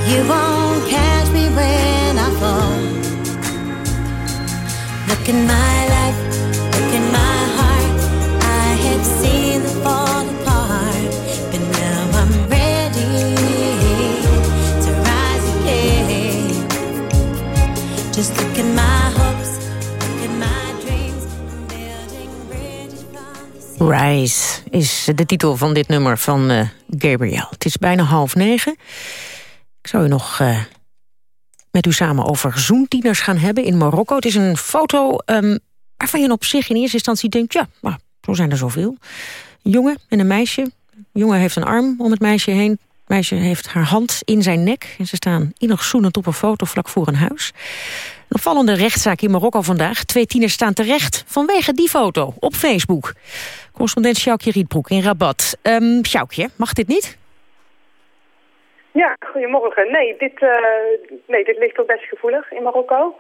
You won't catch me when I fall. Look in my is de titel van dit nummer van eh, Gabriel. Het is bijna half negen. Ik zou u nog eh, met u samen over zoentieners gaan hebben in Marokko. Het is een foto ehm, waarvan je op zich in eerste instantie denkt... ja, nou, zo zijn er zoveel. Een jongen en een meisje. De jongen heeft een arm om het meisje heen. Het meisje heeft haar hand in zijn nek. En ze staan innig zoenend op een foto vlak voor een huis. Een opvallende rechtszaak in Marokko vandaag. Twee tieners staan terecht vanwege die foto op Facebook. Correspondent Sjoukje Rietbroek in Rabat. Um, Sjoukje, mag dit niet? Ja, goedemorgen. Nee, dit, eh, nee, dit ligt toch best gevoelig in Marokko.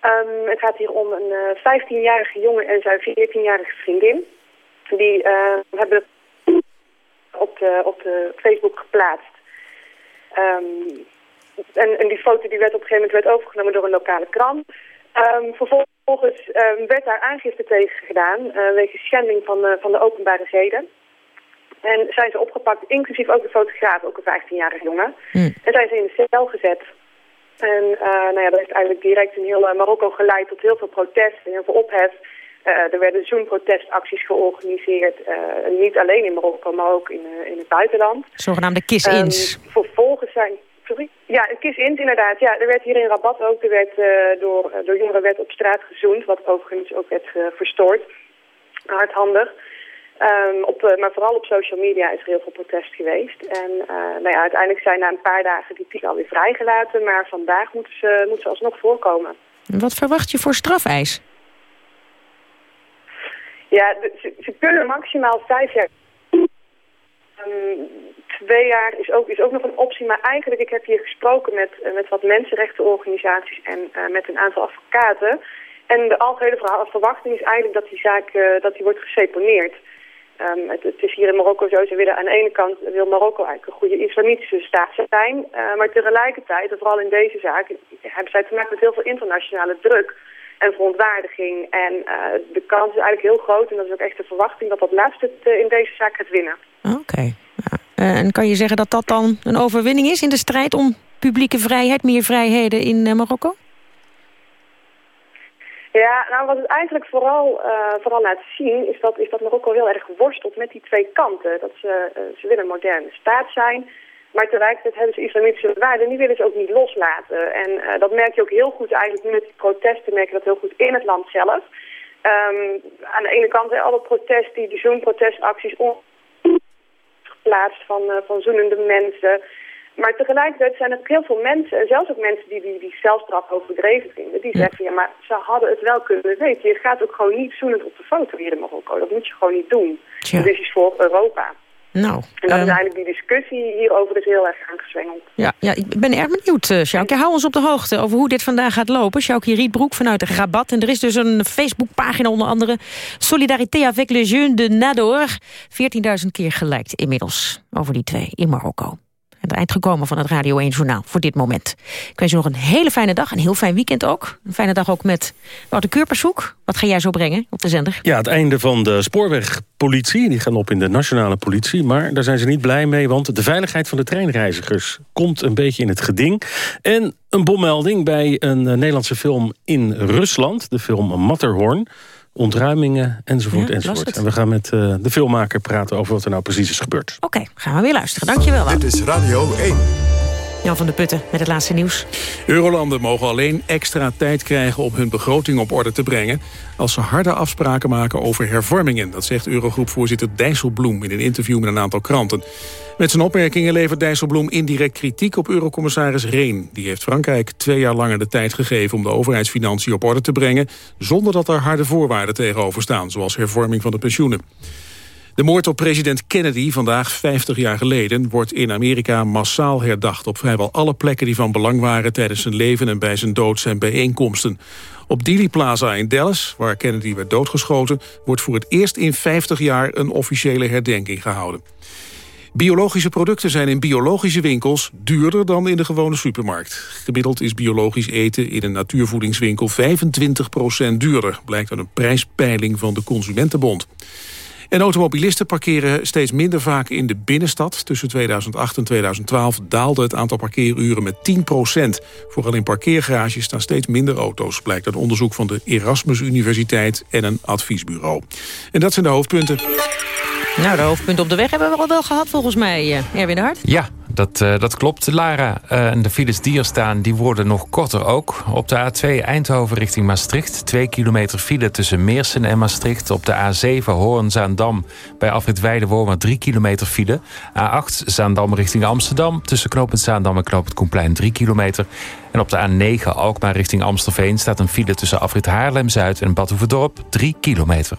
Ehm, het gaat hier om een eh 15-jarige jongen en zijn 14-jarige vriendin. Die eh, hebben op de, op de Facebook geplaatst. Ehm, en, en die foto die werd op een gegeven moment werd overgenomen door een lokale krant. Ehm, vervolgens ehm, werd daar aangifte tegen gedaan wegens schending van, eh, van de openbare reden. En zijn ze opgepakt, inclusief ook de fotograaf, ook een 15-jarige jongen. En zijn ze in de cel gezet. En eh, nou ja, dat heeft eigenlijk direct in heel Marokko geleid tot heel veel protest en heel veel ophef. Er werden zoenprotestacties georganiseerd. niet alleen in Marokko, maar ook in, in het buitenland. Zogenaamde kiss-ins. Ehm, vervolgens zijn... Sorry? Ja, een kiss-ins inderdaad. Ja, er werd hier in Rabat ook, er werd, eh, door, door jongeren werd op straat gezoend, wat overigens ook werd eh, verstoord. Hardhandig. Ehm, op, eh, maar vooral op social media is er heel veel protest geweest. En eh, nou ja, uiteindelijk zijn na een paar dagen die tien alweer vrijgelaten. Maar vandaag moeten ze, moeten ze alsnog voorkomen. Wat verwacht je voor strafeis? Ja, ze, ze kunnen maximaal vijf jaar. Ehm, twee jaar is ook, is ook nog een optie. Maar eigenlijk, ik heb hier gesproken met, eh, met wat mensenrechtenorganisaties en eh, met een aantal advocaten. En de algehele verwachting is eigenlijk dat die zaak eh, dat die wordt geseponeerd. Ehm, het, is hier in Marokko zo, ze willen aan de ene kant wil Marokko eigenlijk een goede islamitische staat zijn. maar tegelijkertijd, en vooral in deze zaak, hebben zij te maken met heel veel internationale druk en verontwaardiging. En eh, de kans is eigenlijk heel groot, en dat is ook echt de verwachting, dat dat laatste het eh, in deze zaak gaat winnen. Oké. Ja. Eh, en kan je zeggen dat dat dan een overwinning is in de strijd om publieke vrijheid, meer vrijheden in Marokko? Ja, nou wat het eigenlijk vooral, vooral laat zien is dat, is dat Marokko heel erg worstelt met die twee kanten. Dat ze, ze willen een moderne staat zijn, Maar tegelijkertijd hebben ze islamitische waarden en die willen ze ook niet loslaten. En uh, dat merk je ook heel goed eigenlijk nu met die protesten, merk je dat heel goed in het land zelf. Um, aan de ene kant hè, alle protest, die, die Zoom-protestacties geplaatst van, uh, van zoenende mensen. Maar tegelijkertijd zijn er ook heel veel mensen, en zelfs ook mensen die die, die zelfstraf hoog bedreven vinden, die zeggen, ja, maar ze hadden het wel kunnen weten. Je gaat ook gewoon niet zoenend op de foto hier in Marokko. Dat moet je gewoon niet doen. Tja. Dit is voor Europa. Nou, En dat is ehm, eigenlijk die discussie hierover is heel erg aangezwengeld. ja, ja, ik ben erg benieuwd, uh, Sjoukje. Hou ons op de hoogte over hoe dit vandaag gaat lopen. Sjoukje Rietbroek vanuit Rabat. En er is dus een Facebookpagina onder andere... Solidarité avec les jeunes de Nador. 14.000 keer geliked inmiddels over die twee in Marokko. En het eind gekomen van het Radio 1 Journaal voor dit moment. Ik wens u nog een hele fijne dag, een heel fijn weekend ook. Een fijne dag ook met Wouter Keurpershoek. Wat ga jij zo brengen op de zender? Ja, het einde van de spoorwegpolitie. Die gaan op in de nationale politie. Maar daar zijn ze niet blij mee, want de veiligheid van de treinreizigers... komt een beetje in het geding. En een bommelding bij een eh, Nederlandse film in Rusland. De film Matterhorn. Ontruimingen, enzovoort, Ja, enzovoort. En we gaan met eh, de filmmaker praten over wat er nou precies is gebeurd. Oké, gaan we weer luisteren. Dankjewel. Dit is Radio 1. Jan van der Putten met het laatste nieuws. Eurolanden mogen alleen extra tijd krijgen om hun begroting op orde te brengen... als ze harde afspraken maken over hervormingen. Dat zegt Eurogroepvoorzitter Dijsselbloem in een interview met een aantal kranten. Met zijn opmerkingen levert Dijsselbloem indirect kritiek op eurocommissaris Reen. Die heeft Frankrijk twee jaar langer de tijd gegeven om de overheidsfinanciën op orde te brengen... zonder dat er harde voorwaarden tegenover staan, zoals hervorming van de pensioenen. De moord op president Kennedy, vandaag 50 jaar geleden... wordt in Amerika massaal herdacht. Op vrijwel alle plekken die van belang waren... tijdens zijn leven en bij zijn dood zijn bijeenkomsten. Op Dealey Plaza in Dallas, waar Kennedy werd doodgeschoten... wordt voor het eerst in 50 jaar een officiële herdenking gehouden. Biologische producten zijn in biologische winkels duurder dan in de gewone supermarkt. Gemiddeld is biologisch eten in een natuurvoedingswinkel 25% duurder... blijkt uit een prijspeiling van de Consumentenbond. En automobilisten parkeren steeds minder vaak in de binnenstad. Tussen 2008 en 2012 daalde het aantal parkeeruren met 10% Vooral in parkeergarages staan steeds minder auto's... blijkt uit onderzoek van de Erasmus Universiteit en een adviesbureau. En dat zijn de hoofdpunten. Nou, de hoofdpunten op de weg hebben we al wel gehad volgens mij, eh, Erwin de Hart. Ja, dat, eh, dat klopt, Lara. Eh, en de files die er staan, die worden nog korter ook. Op de A2 Eindhoven richting Maastricht. 2 kilometer file tussen Meersen en Maastricht. Op de A7 Hoorn-Zaandam bij Afrit Weidewormer 3 kilometer file. A8 Zaandam richting Amsterdam. Tussen knooppunt Zaandam en knooppunt Koenplein 3 kilometer. En op de A9 Alkmaar richting Amstelveen... staat een file tussen Afrit Haarlem-Zuid en Badhoevedorp 3 kilometer.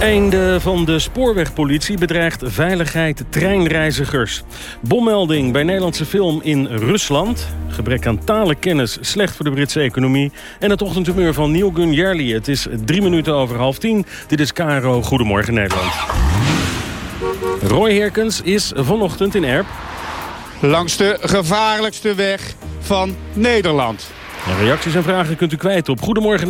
Einde van de spoorwegpolitie bedreigt veiligheid treinreizigers. Bommelding bij Nederlandse film in Rusland. Gebrek aan talenkennis slecht voor de Britse economie. En het ochtendhumeur van Neil Gunjerli. Het is drie minuten over half tien. Dit is KRO Goedemorgen Nederland. Roy Herkens is vanochtend in Erp. Langs de gevaarlijkste weg van Nederland. En reacties en vragen kunt u kwijt op Goedemorgen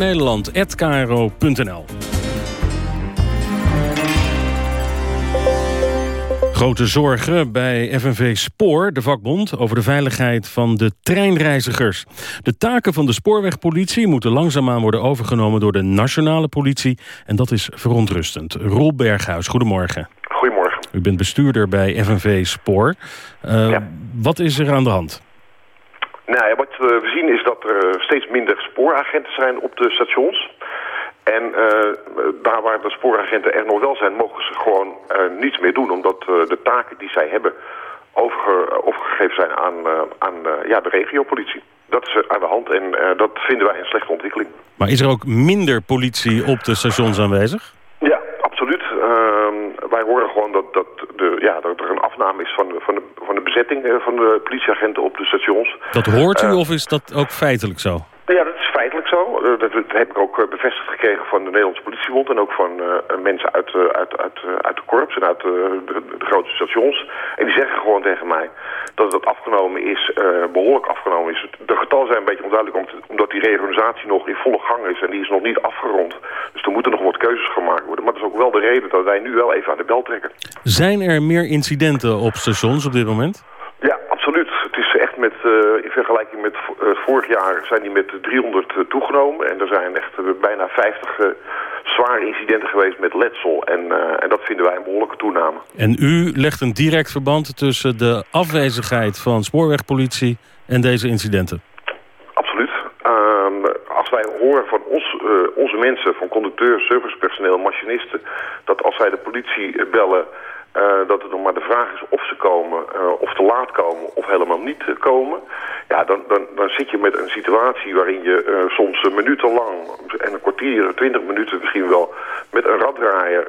Grote zorgen bij FNV Spoor, de vakbond, over de veiligheid van de treinreizigers. De taken van de spoorwegpolitie moeten langzaamaan worden overgenomen door de nationale politie. En dat is verontrustend. Roel Berghuis, goedemorgen. Goedemorgen. U bent bestuurder bij FNV Spoor. Uh, Wat is er aan de hand? Nou ja, wat we zien is dat er steeds minder spooragenten zijn op de stations. En uh, daar waar de spooragenten er nog wel zijn, mogen ze gewoon uh, niets meer doen. Omdat uh, de taken die zij hebben overge overgegeven zijn aan, aan ja, de regiopolitie. Dat is aan de hand en dat vinden wij een slechte ontwikkeling. Maar is er ook minder politie op de stations aanwezig? Ja, absoluut. Ehm, wij horen gewoon dat, dat, de, ja, dat er een afname is van van de, van de bezetting van de politieagenten op de stations. Dat hoort u of is dat ook feitelijk zo? Ja, dat is feitelijk zo. Uh, dat, heb ik ook eh, bevestigd gekregen van de Nederlandse politiebond... en ook van eh, mensen uit, eh, uit, uit, eh, uit de korps en uit eh, de, grote stations. En die zeggen gewoon tegen mij dat het afgenomen is, eh, behoorlijk afgenomen is. De getallen zijn een beetje onduidelijk om- omdat die reorganisatie nog in volle gang is... en die is nog niet afgerond. Dus er moeten nog wat keuzes gemaakt worden. Maar dat is ook wel de reden dat wij nu wel even aan de bel trekken. Zijn er meer incidenten op stations op dit moment? Ja, absoluut. Het is echt met, eh, in vergelijking met eh, vorig jaar zijn die met 300 eh, toegenomen. En er zijn echt bijna 50 eh, zware incidenten geweest met letsel. En, en dat vinden wij een behoorlijke toename. En u legt een direct verband tussen de afwezigheid van spoorwegpolitie en deze incidenten. Absoluut. Ehm, als wij horen van ons, onze mensen, van conducteurs, servicepersoneel, machinisten... dat als zij de politie bellen... eh, dat het nog maar de vraag is of ze komen, eh, of te laat komen of helemaal niet komen. Ja, dan, dan, dan zit je met een situatie waarin je eh, soms minutenlang en een kwartier, twintig minuten misschien wel met een raddraaier,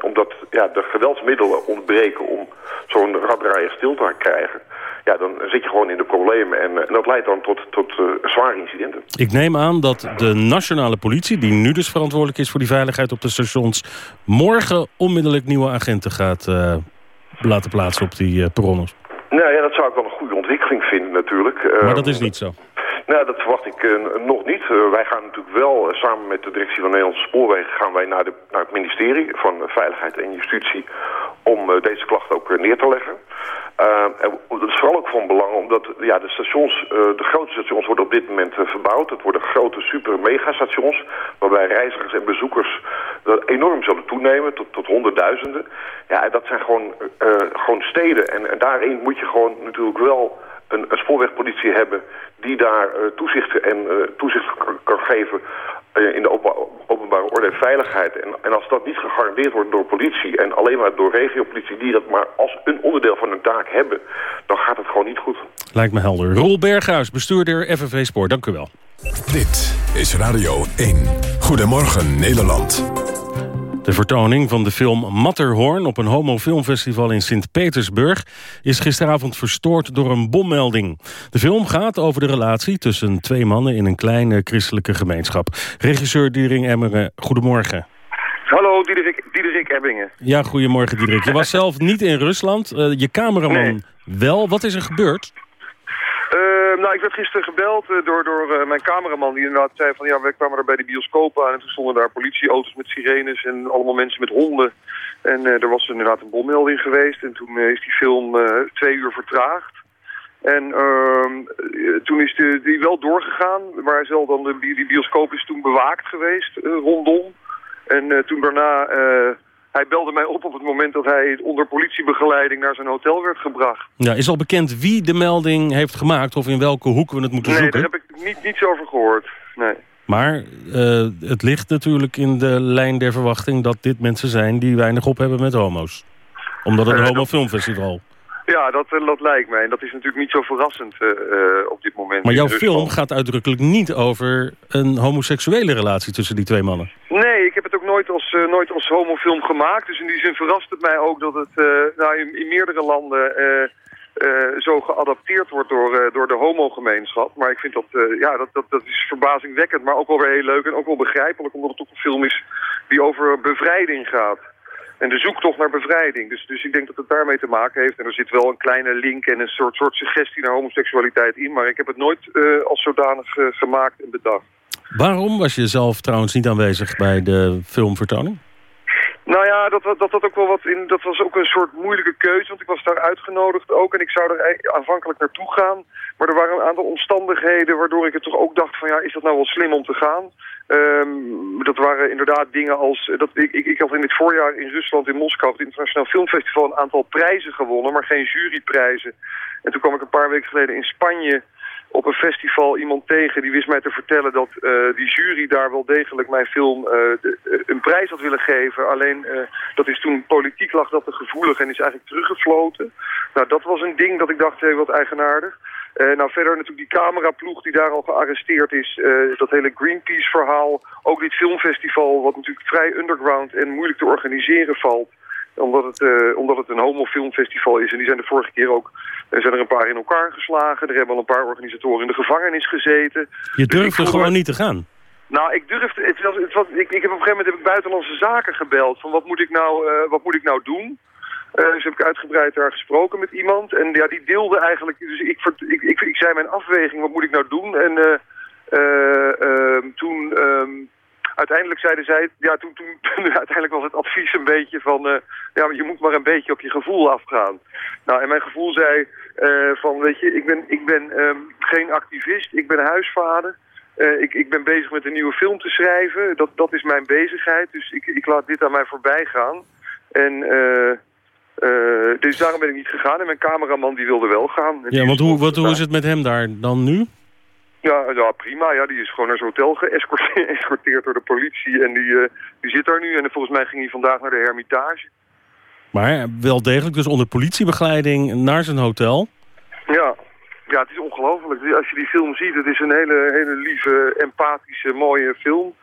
omdat ja, de geweldsmiddelen ontbreken om zo'n raddraaier stil te krijgen. Ja, dan zit je gewoon in de problemen en, eh, en dat leidt dan tot, tot eh, zware incidenten. Ik neem aan dat de nationale politie, die nu dus verantwoordelijk is voor die veiligheid op de stations, morgen onmiddellijk nieuwe agenten gaat eh, laten plaatsen op die eh, perrons. Nou ja, dat zou ik wel een goede ontwikkeling vinden natuurlijk. Maar dat is niet zo. Nou, dat verwacht ik nog niet. Wij gaan natuurlijk wel samen met de directie van Nederlandse Spoorwegen gaan wij naar, de, naar het ministerie van Veiligheid en Justitie om eh, deze klacht ook eh, neer te leggen. En dat is vooral ook van belang omdat ja, de stations, de grote stations worden op dit moment verbouwd. Het worden grote super megastations waarbij reizigers en bezoekers dat enorm zullen toenemen tot, tot honderdduizenden. Ja, dat zijn gewoon, gewoon steden en, daarin moet je gewoon natuurlijk wel een, een spoorwegpolitie hebben die daar toezicht en toezicht kan, geven in de openba- openbare orde en veiligheid. En, en als dat niet gegarandeerd wordt door politie en alleen maar door regiopolitie die dat maar als een onderdeel van hun taak hebben, dan gaat het gewoon niet goed. Lijkt me helder. Roel Berghuis, bestuurder FNV Spoor. Dank u wel. Dit is Radio 1. Goedemorgen Nederland. De vertoning van de film Matterhorn op een homofilmfestival in Sint-Petersburg is gisteravond verstoord door een bommelding. De film gaat over de relatie tussen twee mannen in een kleine christelijke gemeenschap. Regisseur Diering Emmeren, goedemorgen. Hallo, Diederik, Diederik Ebbingen. Ja, goedemorgen Diederik. Je was zelf niet in Rusland, eh, je cameraman wel. Wat is er gebeurd? Eh, nou, ik werd gisteren gebeld eh, door, door eh, mijn cameraman die inderdaad zei van ja, wij kwamen daar bij de bioscoop aan en toen stonden daar politieauto's met sirenes en allemaal mensen met honden. En eh, er was inderdaad een bommelding geweest en toen is die film twee uur vertraagd. En ehm, eh, toen is de, die wel doorgegaan, maar zelf dan de, die, bioscoop is toen bewaakt geweest rondom. En toen daarna, hij belde mij op op het moment dat hij onder politiebegeleiding naar zijn hotel werd gebracht. Ja, is al bekend wie de melding heeft gemaakt of in welke hoek we het moeten Nee, zoeken? daar heb ik niet, niets over gehoord. Nee. Maar eh, het ligt natuurlijk in de lijn der verwachting dat dit mensen zijn die weinig op hebben met homo's. Omdat het een Eh, dat- homofilmfestival. Ja, dat, eh, dat lijkt mij. En dat is natuurlijk niet zo verrassend op dit moment. Maar jouw Rusland. film gaat uitdrukkelijk niet over een homoseksuele relatie tussen die twee mannen. Nee, ik heb het nooit als, eh, nooit als homofilm gemaakt. Dus in die zin verrast het mij ook dat het eh, nou, in, in meerdere landen eh, zo geadapteerd wordt door, door de homogemeenschap. Maar ik vind dat, ja, dat, dat, dat is verbazingwekkend, maar ook wel weer heel leuk en ook wel begrijpelijk. Omdat het toch een film is die over bevrijding gaat. En de zoektocht naar bevrijding. Dus, dus ik denk dat het daarmee te maken heeft. En er zit wel een kleine link en een soort, soort suggestie naar homoseksualiteit in. Maar ik heb het nooit als zodanig gemaakt en bedacht. Waarom was je zelf trouwens niet aanwezig bij de filmvertoning? Nou ja, dat, dat, dat, ook wel wat in, dat was ook een soort moeilijke keuze, want ik was daar uitgenodigd ook en ik zou er ei- aanvankelijk naartoe gaan. Maar er waren een aantal omstandigheden waardoor ik het toch ook dacht van ja, is dat nou wel slim om te gaan? Ehm, dat waren inderdaad dingen als, dat, ik, ik, ik had in het voorjaar in Rusland, in Moskou, het Internationaal Filmfestival een aantal prijzen gewonnen, maar geen juryprijzen. En toen kwam ik een paar weken geleden in Spanje op een festival iemand tegen die wist mij te vertellen dat eh, die jury daar wel degelijk mijn film eh, eh, een prijs had willen geven. Alleen dat is toen politiek lag dat te gevoelig en is eigenlijk teruggefloten. Nou, dat was een ding dat ik dacht, wat eigenaardig. Nou, verder natuurlijk die cameraploeg die daar al gearresteerd is. dat hele Greenpeace-verhaal. Ook dit filmfestival, wat natuurlijk vrij underground en moeilijk te organiseren valt omdat het, eh, omdat het een homofilmfestival is. En die zijn de vorige keer ook... Er zijn er een paar in elkaar geslagen. Er hebben al een paar organisatoren in de gevangenis gezeten. Je Dus durfde voelde gewoon me- niet te gaan. Nou, ik durfde, het was, het was, ik, ik heb op een gegeven moment heb ik buitenlandse zaken gebeld. Van wat moet ik nou, eh, wat moet ik nou doen? Eh, dus heb ik uitgebreid daar gesproken met iemand. En ja, die deelde eigenlijk, dus ik, ik, ik, ik zei mijn afweging, wat moet ik nou doen? En eh, eh, ehm, toen, ehm, uiteindelijk zeiden zij, ja, toen, toen, uiteindelijk was het advies een beetje van, eh, ja, je moet maar een beetje op je gevoel afgaan. Nou, en mijn gevoel zei eh, van, weet je, ik ben, ik ben ehm, geen activist, ik ben huisvader. Eh, ik, ik ben bezig met een nieuwe film te schrijven. Dat, dat is mijn bezigheid. Dus ik, ik laat dit aan mij voorbij gaan. En eh, dus daarom ben ik niet gegaan. En mijn cameraman die wilde wel gaan. En Ja, want hoe, wat, hoe is het met hem daar dan nu? Ja, ja, prima. Ja, die is gewoon naar zijn hotel geëscorteerd door de politie. En die, eh, die zit daar nu. En volgens mij ging hij vandaag naar de Hermitage. Maar wel degelijk dus onder politiebegeleiding naar zijn hotel. Ja. Ja, het is ongelooflijk. Als je die film ziet, het is een hele, hele lieve, empathische, mooie film.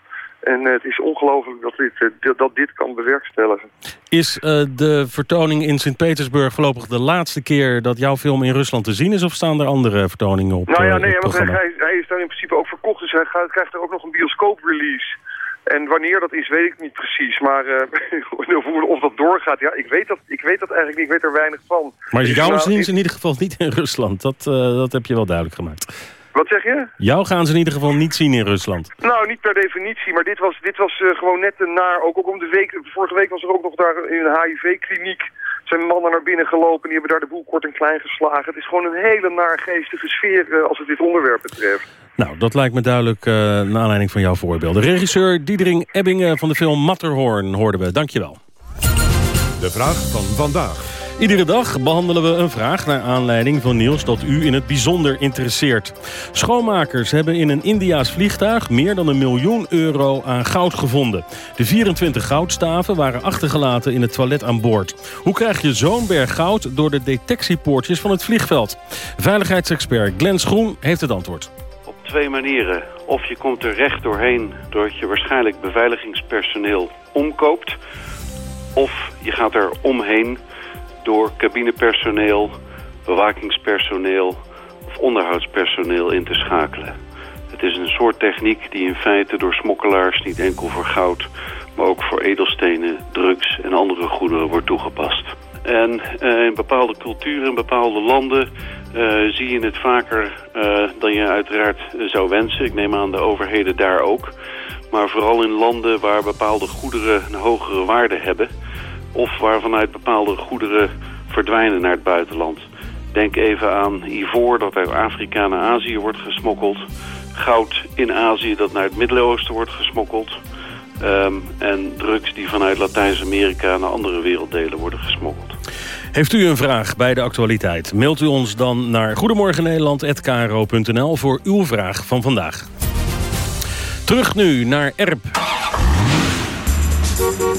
En eh, het is ongelooflijk dat dit, eh, dat- dit kan bewerkstelligen. Is eh, de vertoning in Sint-Petersburg voorlopig de laatste keer dat jouw film in Rusland te zien is? Of staan er andere vertoningen op Nou ja, eh, nee, want hij, is verkocht. Hij gaat, krijgt er ook nog een bioscoop-release. En wanneer dat is, weet ik niet precies. Maar eh, of, dat doorgaat, ja, ik weet dat, ik weet dat eigenlijk niet. Ik weet er weinig van. Maar jou nou, zien ze in ieder geval niet in Rusland. Dat, eh, dat heb je wel duidelijk gemaakt. Wat zeg je? Jou gaan ze in ieder geval niet zien in Rusland. Nou, niet per definitie, maar dit was, dit was eh, gewoon net een naar. Ook, ook om de week, vorige week was er ook nog daar in een HIV-kliniek. Zijn mannen naar binnen gelopen, die hebben daar de boel kort en klein geslagen. Het is gewoon een hele naargeestige sfeer als het dit onderwerp betreft. Nou, dat lijkt me duidelijk eh naar aanleiding van jouw voorbeelden. Regisseur Diedering Ebbingen van de film Matterhorn hoorden we. Dankjewel. De vraag van vandaag. Iedere dag behandelen we een vraag naar aanleiding van nieuws dat u in het bijzonder interesseert. Schoonmakers hebben in een Indiaas vliegtuig meer dan een miljoen euro aan goud gevonden. De 24 goudstaven waren achtergelaten in het toilet aan boord. Hoe krijg je zo'n berg goud door de detectiepoortjes van het vliegveld? Veiligheidsexpert Glenn Schoen heeft het antwoord. Twee manieren. Of je komt er recht doorheen doordat je waarschijnlijk beveiligingspersoneel omkoopt. Of je gaat er omheen door cabinepersoneel, bewakingspersoneel of onderhoudspersoneel in te schakelen. Het is een soort techniek die in feite door smokkelaars niet enkel voor goud, maar ook voor edelstenen, drugs en andere goederen wordt toegepast. En eh, in bepaalde culturen, bepaalde landen eh, zie je het vaker eh, dan je uiteraard eh, zou wensen. Ik neem aan de overheden daar ook. Maar vooral in landen waar bepaalde goederen een hogere waarde hebben... of waar vanuit bepaalde goederen verdwijnen naar het buitenland. Denk even aan ivoor dat uit Afrika naar Azië wordt gesmokkeld. Goud in Azië dat naar het Midden-Oosten wordt gesmokkeld. Ehm, en drugs die vanuit Latijns-Amerika naar andere werelddelen worden gesmokkeld. Heeft u een vraag bij de actualiteit? Mailt u ons dan naar goedemorgennederland.kro.nl voor uw vraag van vandaag. Terug nu naar Erp.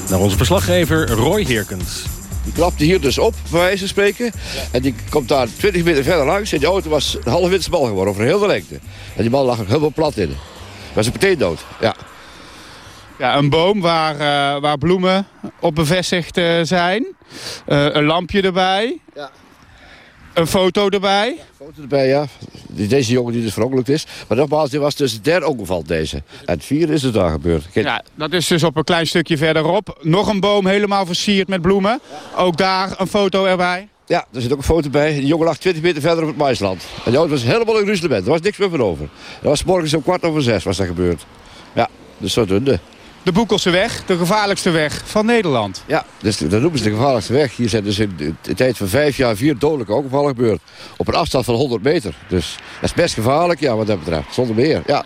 Naar onze verslaggever Roy Heerkens. Die klapte hier dus op, bij wijze van spreken. En die komt daar 20 meter verder langs. En die auto was een half bal geworden, over heel de lengte. En die man lag er helemaal plat in. Was meteen dood, ja. Ja, een boom waar, eh, waar bloemen op bevestigd eh, zijn. Eh, een lampje erbij. Ja. Een foto erbij. Foto erbij, ja. Die- Deze jongen die dus verongelukt is. Maar nogmaals, dit was dus het derde ongeval deze. En het vierde is er daar gebeurd. Geen- Ja, dat is dus op een klein stukje verderop. Nog een boom helemaal versierd met bloemen. Ook daar een foto erbij. Ja, er zit ook een foto bij. Die jongen lag 20 meter verder op het maisland. En die auto was helemaal in gruzelement. Er was niks meer van over. Dat was morgens om kwart over zes was dat gebeurd. Ja, dus zodoende. De Boekelse weg, de gevaarlijkste weg van Nederland. Ja, dus dat noemen ze de gevaarlijkste weg. Hier zijn dus in de- tijd van vijf jaar vier dodelijke ongevallen gebeurd. Op een afstand van 100 meter. Dus dat is best gevaarlijk, ja, wat dat betreft. Zonder meer, ja.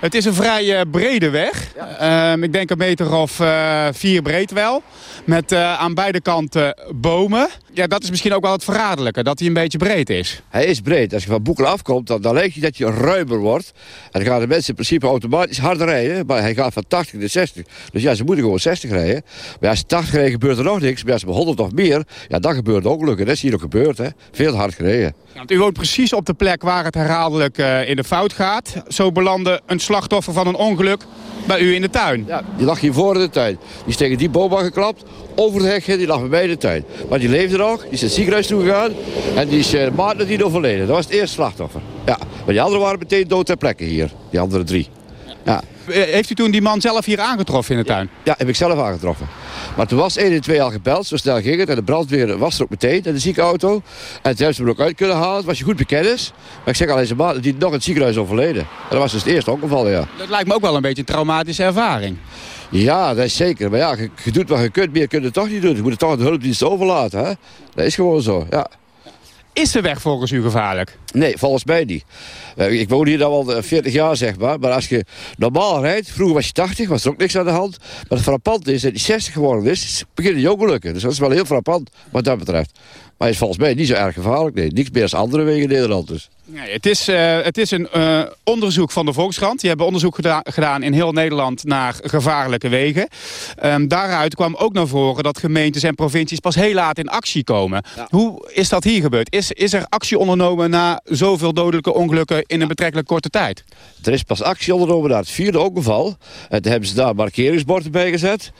Het is een vrij eh, brede weg. Ehm, ik denk een meter of eh, vier breed wel. Met eh, aan beide kanten bomen. Ja, dat is misschien ook wel het verraderlijke, dat hij een beetje breed is. Hij is breed. Als je van Boekel afkomt, dan, dan lijkt je dat je ruimer wordt. En dan gaan de mensen in principe automatisch harder rijden. Maar hij gaat van 80 naar 60. Dus ja, ze moeten gewoon 60 rijden. Maar als ze 80 rijden, gebeurt er nog niks. Maar als ze 100 of meer, ja, dan gebeurt er ongelukken. Dat is hier ook gebeurd, hè. Veel hard gereden. Ja, want u woont precies op de plek waar het herhaaldelijk eh, in de fout gaat. Zo belandde een slachtoffer van een ongeluk bij u in de tuin. Ja, die lag hier voor in de tuin. Die is tegen die boom geklapt. Over het hek heen, die lag bij mij in de tuin. Maar die leefde Die is naar het ziekenhuis toegegaan. En die is uh, maand nadien overleden. Dat was het eerste slachtoffer. Ja. Maar die anderen waren meteen dood ter plekke hier. Die andere drie. Ja. eh, heeft u toen die man zelf hier aangetroffen in de tuin? Ja, heb ik zelf aangetroffen. Maar toen was 1 en 2 al gebeld, zo snel ging het. En de brandweer was er ook meteen, in de ziekenauto. En toen hebben ze hem ook uit kunnen halen. Het was je goed bekend is. Maar ik zeg al, deze man die nog in het ziekenhuis overleden. En dat was dus het eerste ongeval, ja. Dat lijkt me ook wel een beetje een traumatische ervaring. Ja, dat is zeker. Maar ja, je, je doet wat je kunt, meer kun je het toch niet doen. Je moet het toch aan de hulpdienst overlaten, hè. Dat is gewoon zo, ja. Is de weg volgens u gevaarlijk? Nee, volgens mij niet. Eh, Ik woon hier al wel 40 jaar, zeg maar. Maar als je normaal rijdt, vroeger was je 80, was er ook niks aan de hand. Maar het frappant is dat die 60 geworden is, beginnen die ongelukken. Dus dat is wel heel frappant wat dat betreft. Maar is volgens mij niet zo erg gevaarlijk, nee. Niks meer als andere wegen in Nederland dus. Nee, het, is, eh, het is een eh, onderzoek van de Volkskrant. Die hebben onderzoek geda- gedaan in heel Nederland naar gevaarlijke wegen. Ehm, daaruit kwam ook naar voren dat gemeentes en provincies pas heel laat in actie komen. Hoe is dat hier gebeurd? Is, is er actie ondernomen na zoveel dodelijke ongelukken in een betrekkelijk korte tijd? Er is pas actie ondernomen naar het vierde ongeval. En toen hebben ze daar markeringsborden bij gezet.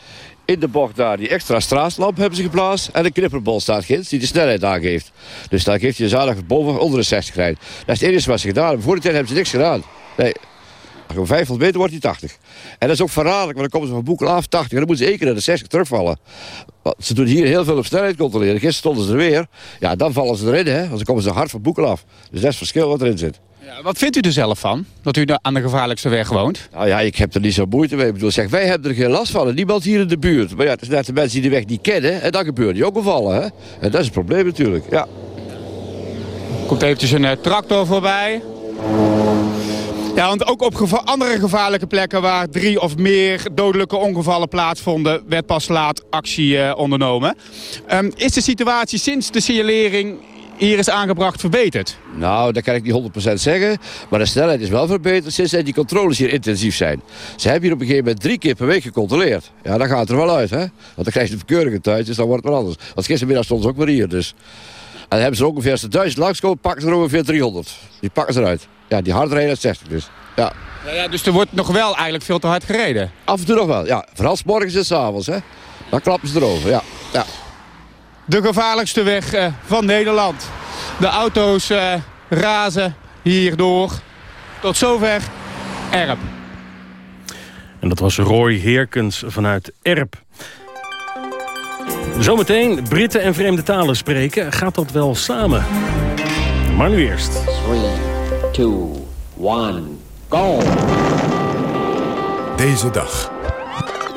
In de bocht daar die extra straatlamp hebben ze geplaatst. En een knipperbol staat ginds die de snelheid aangeeft. Dus daar geeft je zalig boven onder de 60 rijdt. Dat is het enige wat ze gedaan hebben. Voor die tijd hebben ze niks gedaan. Nee. Op 500 meter wordt hij 80. En dat is ook verraderlijk, want dan komen ze van Boekel af 80. En dan moeten ze één keer naar de 60 terugvallen. Want Ze doen hier heel veel op snelheid controleren. Gisteren stonden ze er weer. Ja, dan vallen ze erin, hè. Want dan komen ze hard van Boekel af. Dus dat is het verschil wat erin zit. Wat vindt u er zelf van? Dat u aan de gevaarlijkste weg woont? Nou ja, ik heb er niet zo moeite mee. Ik bedoel, zeg, wij hebben er geen last van. Niemand hier in de buurt. Maar ja, het is net de mensen die de weg niet kennen. En dan gebeuren die ook gevallen, hè. En dat is het probleem natuurlijk, ja. Komt eventjes een eh, tractor voorbij. Ja, want ook op geva- andere gevaarlijke plekken waar drie of meer dodelijke ongevallen plaatsvonden, werd pas laat actie eh, ondernomen. Ehm, is de situatie sinds de signalering hier is aangebracht verbeterd? Nou, dat kan ik niet 100% zeggen. Maar de snelheid is wel verbeterd sinds dat die controles hier intensief zijn. Ze hebben hier op een gegeven moment drie keer per week gecontroleerd. Ja, dan gaat er wel uit, hè. Want dan krijg je de verkeuringen thuis, dus dan wordt het wel anders. Want gistermiddag stonden ze ook weer hier, dus. En dan hebben ze er ongeveer, als er duizend langskomen, pakken ze er ongeveer 300. Die pakken ze eruit. Ja, die hard rijden uit 60 dus. Ja. Ja, ja, dus er wordt nog wel eigenlijk veel te hard gereden. Af en toe nog wel, ja. Vooral 's morgens en 's avonds, hè. Dan klappen ze erover, ja. ja. De gevaarlijkste weg eh, van Nederland. De auto's eh, razen hierdoor. Tot zover Erp. En dat was Roy Heerkens vanuit Erp. Zometeen Britten en vreemde talen spreken. Gaat dat wel samen? Maar nu eerst. 3, 2, 1, go! Deze dag,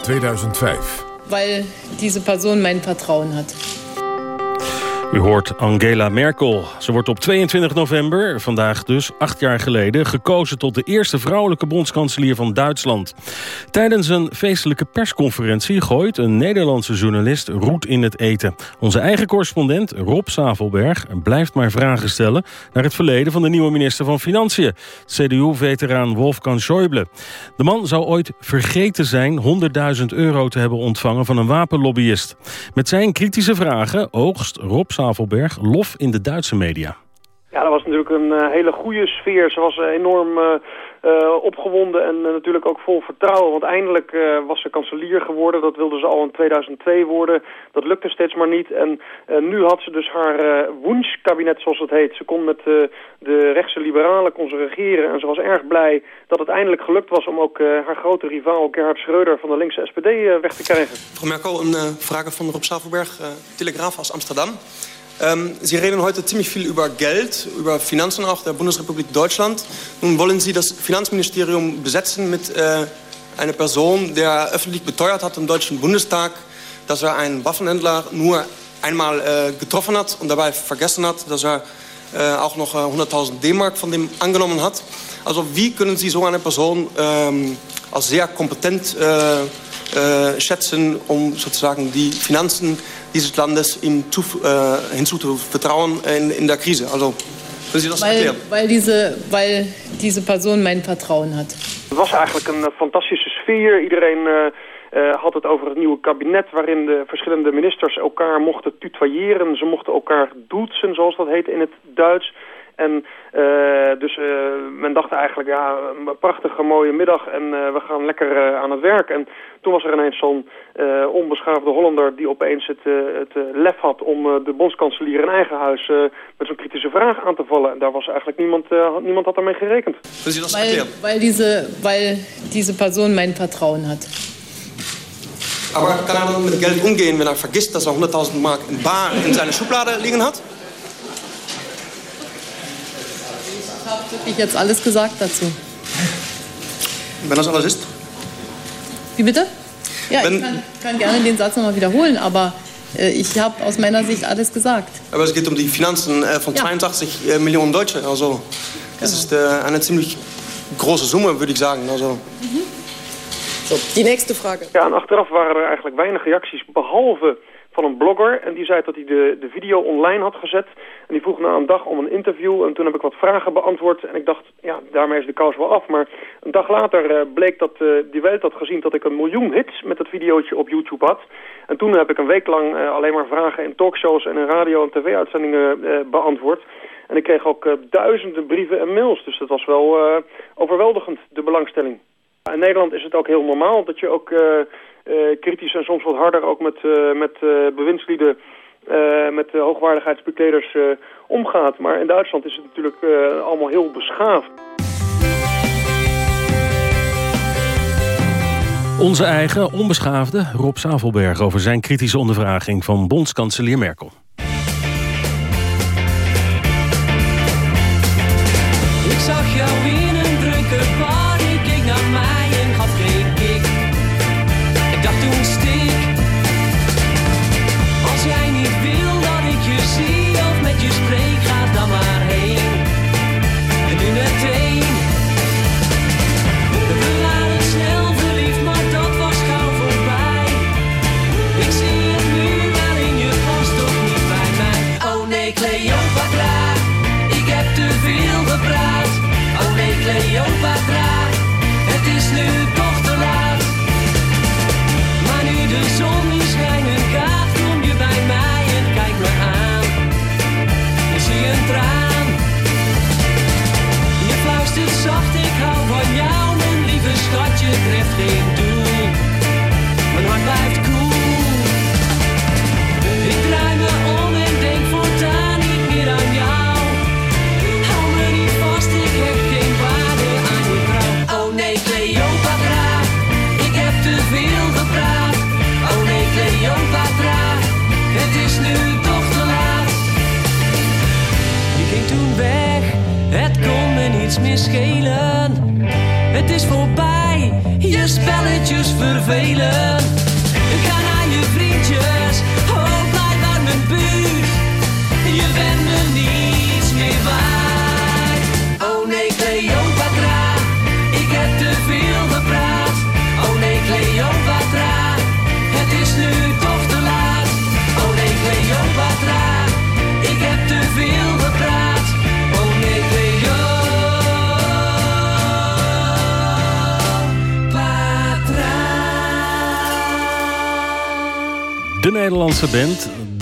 2005. weil diese Person mein Vertrauen hat. U hoort Angela Merkel. Ze wordt op 22 november, vandaag dus acht jaar geleden... gekozen tot de eerste vrouwelijke bondskanselier van Duitsland. Tijdens een feestelijke persconferentie gooit een Nederlandse journalist roet in het eten. Onze eigen correspondent Rob Savelberg blijft maar vragen stellen... naar het verleden van de nieuwe minister van Financiën. CDU-veteraan Wolfgang Schäuble. De man zou ooit vergeten zijn 100.000 euro te hebben ontvangen van een wapenlobbyist. Met zijn kritische vragen oogst Rob Savelberg lof in de Duitse media. Ja, dat was natuurlijk een eh, hele goede sfeer. Ze was eh, enorm eh, opgewonden en natuurlijk ook vol vertrouwen. Want eindelijk eh, was ze kanselier geworden. Dat wilde ze al in 2002 worden. Dat lukte steeds maar niet. En eh, nu had ze dus haar eh Wunschkabinet, zoals het heet. Ze kon met eh, de rechtse liberalen kon ze regeren. En ze was erg blij dat het eindelijk gelukt was om ook eh, haar grote rivaal Gerhard Schreuder van de linkse SPD eh, weg te krijgen. Frau Merkel, eine Frage von Rob Staffelberg, äh, Telegraph aus Amsterdam. Ähm, Sie reden heute ziemlich viel über Geld, über Finanzen auch der Bundesrepublik Deutschland. Nun wollen Sie das Finanzministerium besetzen mit äh, einer Person, der öffentlich beteuert hat im Deutschen Bundestag, dass er einen Waffenhändler nur einmal äh, getroffen hat und dabei vergessen hat, dass er äh, auch noch äh, 100.000 D-Mark von dem angenommen hat. Also wie können Sie so eine Person ähm, als sehr kompetent äh, äh, schätzen, um sozusagen die Finanzen dieses Landes ihm zu, äh, vertrauen in, in der Krise? Also können Sie das Weil, erklären? weil, diese, weil diese Person mein Vertrauen hat. Het was eigenlijk een eh, fantastische sfeer. Iedereen eh, eh, had het over het nieuwe kabinet... waarin de verschillende ministers elkaar mochten tutoyeren. Ze mochten elkaar doetsen, zoals dat heet in het Duits. En eh, dus eh, men dacht eigenlijk, ja, een prachtige mooie middag en eh, we gaan lekker aan het werk. En toen was er ineens zo'n eh, onbeschaafde Hollander die opeens het, het lef had om eh, de bondskanselier in eigen huis eh, met zo'n kritische vraag aan te vallen. En daar was eigenlijk niemand, eh, niemand had daarmee gerekend. Weil, weil, diese, weil diese Person mein Vertrauen hat. Aber kann er dann mit Geld umgehen, wenn er vergisst, dass er 100.000 Mark in bar in seiner Schublade liegen hat? Habe wirklich jetzt alles gesagt dazu. Wenn das alles ist? Wie bitte? Ja, Wenn- ich kann, kann gerne den Satz nochmal wiederholen, aber äh, ich habe aus meiner Sicht alles gesagt. Aber es geht um die Finanzen äh, von Ja. 82 äh, Millionen Deutsche. Also, das ist äh, eine ziemlich große Summe, würde ich sagen. Also, So, die nächste Frage. Ja, en achteraf waren er eigenlijk weinig reacties, behalve van een blogger. En die zei dat hij de, de video online had gezet. En die vroeg na een dag om een interview. En toen heb ik wat vragen beantwoord. En ik dacht, ja, daarmee is de kous wel af. Maar een dag later eh, bleek dat eh, die Welt had gezien dat ik een miljoen hits met dat videootje op YouTube had. En toen heb ik een week lang eh, alleen maar vragen in talkshows en in radio- en tv-uitzendingen beantwoord. En ik kreeg ook duizenden brieven en mails. Dus dat was wel overweldigend, de belangstelling. In Nederland is het ook heel normaal dat je ook kritisch en soms wat harder ook met, eh, met eh, bewindslieden, eh, met uh, hoogwaardigheidsbekleders eh, omgaat. Maar in Duitsland is het natuurlijk eh, allemaal heel beschaafd. Onze eigen onbeschaafde Rob Zavelberg over zijn kritische ondervraging van bondskanselier Merkel. Ik zag jou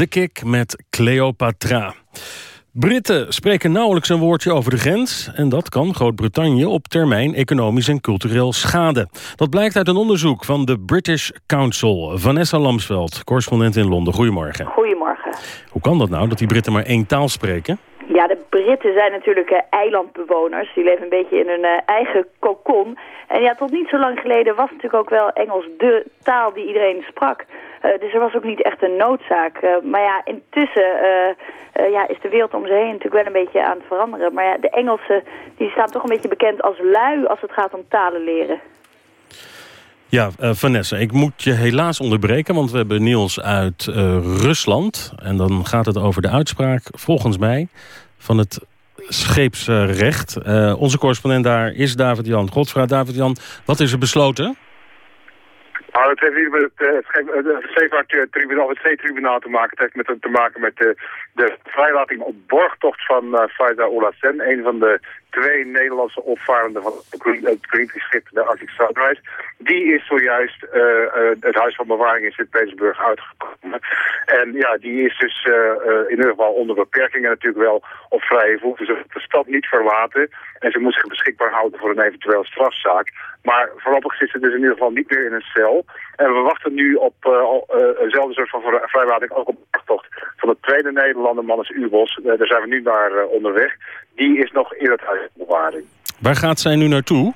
The Kick met Cleopatra. Britten spreken nauwelijks een woordje over de grens... en dat kan Groot-Brittannië op termijn economisch en cultureel schaden. Dat blijkt uit een onderzoek van de British Council. Vanessa Lamsveld, correspondent in Londen. Goedemorgen. Goedemorgen. Hoe kan dat nou, dat die Britten maar één taal spreken? Britten zijn natuurlijk eh, eilandbewoners. Die leven een beetje in hun eh, eigen kokon. En ja, tot niet zo lang geleden was natuurlijk ook wel Engels de taal die iedereen sprak. Eh, dus er was ook niet echt een noodzaak. Maar ja, intussen ja, is de wereld om ze heen natuurlijk wel een beetje aan het veranderen. Maar ja, de Engelsen die staan toch een beetje bekend als lui als het gaat om talen leren. Ja, Vanessa, ik moet je helaas onderbreken... want we hebben Niels uit Rusland. En dan gaat het over de uitspraak, volgens mij... van het scheepsrecht. Eh, onze correspondent daar is David-Jan Godfra. David-Jan, wat is er besloten? Nou, het heeft niet met het, eh, het, het, zeetribunaal te maken. Het heeft met, te maken met de, de vrijlating op borgtocht van uh, Faida Olassen, een van de twee Nederlandse opvarenden van het Green- het Greenpeace-schip, de Arctic Sunrise. Die is zojuist eh, eh, het Huis van Bewaring in Sint-Petersburg uitgekomen. En ja, die is dus in ieder geval onder beperkingen natuurlijk wel op vrije voet. Dus ze heeft de stad niet verlaten. En ze moet zich beschikbaar houden voor een eventueel strafzaak. Maar voorlopig zit ze dus in ieder geval niet meer in een cel. En we wachten nu op eh, eh, eenzelfde soort van vrij- vrijlating, ook op de achtocht van de tweede Nederlander, Mannes Ubos. Eh, daar zijn we nu naar onderweg. Die is nog in het huis. Waar gaat zij nu naartoe?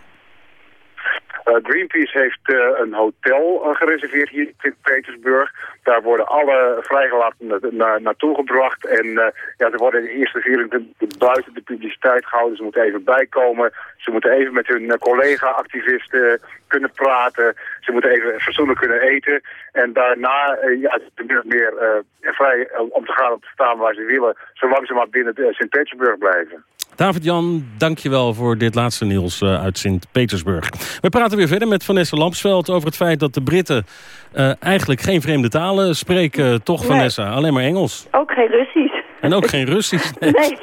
Eh, Greenpeace heeft eh, een hotel eh, gereserveerd hier in Sint-Petersburg. Daar worden alle vrijgelatenen na naartoe gebracht. En ja, ze worden in de eerste 24 uur buiten de publiciteit gehouden. Ze moeten even bijkomen. Ze moeten even met hun collega-activisten kunnen praten. Ze moeten even fatsoenlijk kunnen eten. En daarna ja, of meer vrij om te gaan op te staan waar ze willen. Zolang ze maar binnen Sint-Petersburg blijven. David-Jan, dankjewel voor dit laatste nieuws uit Sint-Petersburg. We praten weer verder met Vanessa Lampsveld over het feit dat de Britten eh, eigenlijk geen vreemde talen spreken. Toch, Nee. Vanessa? Alleen maar Engels. Ook geen Russisch. En ook geen Russisch. Nee. Nee.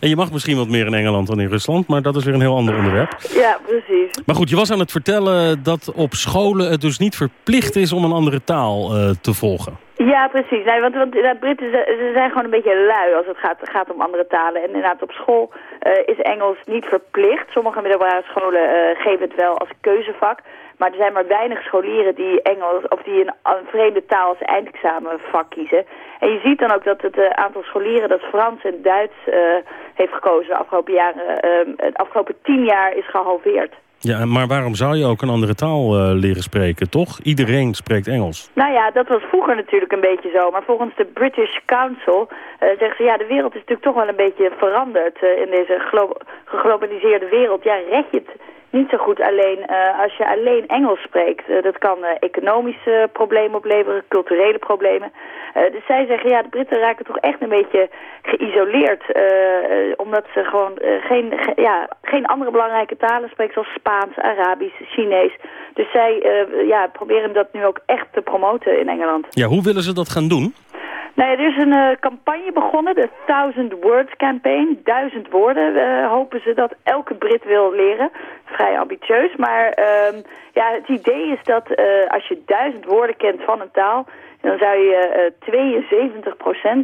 En je mag misschien wat meer in Engeland dan in Rusland, maar dat is weer een heel ander onderwerp. Ja, precies. Maar goed, je was aan het vertellen dat op scholen het dus niet verplicht is om een andere taal eh, te volgen. Ja, precies. Nee, want, want de Britten ze, zijn gewoon een beetje lui als het gaat, gaat om andere talen. En inderdaad, op school eh, is Engels niet verplicht. Sommige middelbare scholen eh, geven het wel als keuzevak. Maar er zijn maar weinig scholieren die Engels of die een, een vreemde taal als eindexamenvak kiezen. En je ziet dan ook dat het eh, aantal scholieren dat Frans en Duits eh, heeft gekozen de afgelopen jaren, eh, het afgelopen tien jaar is gehalveerd. Ja, maar waarom zou je ook een andere taal eh, leren spreken, toch? Iedereen spreekt Engels. Nou ja, dat was vroeger natuurlijk een beetje zo. Maar volgens de British Council zeggen ze... ja, de wereld is natuurlijk toch wel een beetje veranderd eh, in deze glo- geglobaliseerde wereld. Ja, red je het niet zo goed alleen eh, als je alleen Engels spreekt. Eh, dat kan eh, economische problemen opleveren, culturele problemen. Eh, dus zij zeggen, ja, de Britten raken toch echt een beetje geïsoleerd. eh, eh, omdat ze gewoon eh, geen, ge- ja, geen andere belangrijke talen spreken... zoals Spaans, Arabisch, Chinees. Dus zij eh, ja, proberen dat nu ook echt te promoten in Engeland. Ja, hoe willen ze dat gaan doen? Nou ja, er is een eh, campagne begonnen, de Thousand Words Campaign. Duizend woorden eh, hopen ze dat elke Brit wil leren. Vrij ambitieus, maar ehm, ja, het idee is dat eh, als je duizend woorden kent van een taal... dan zou je eh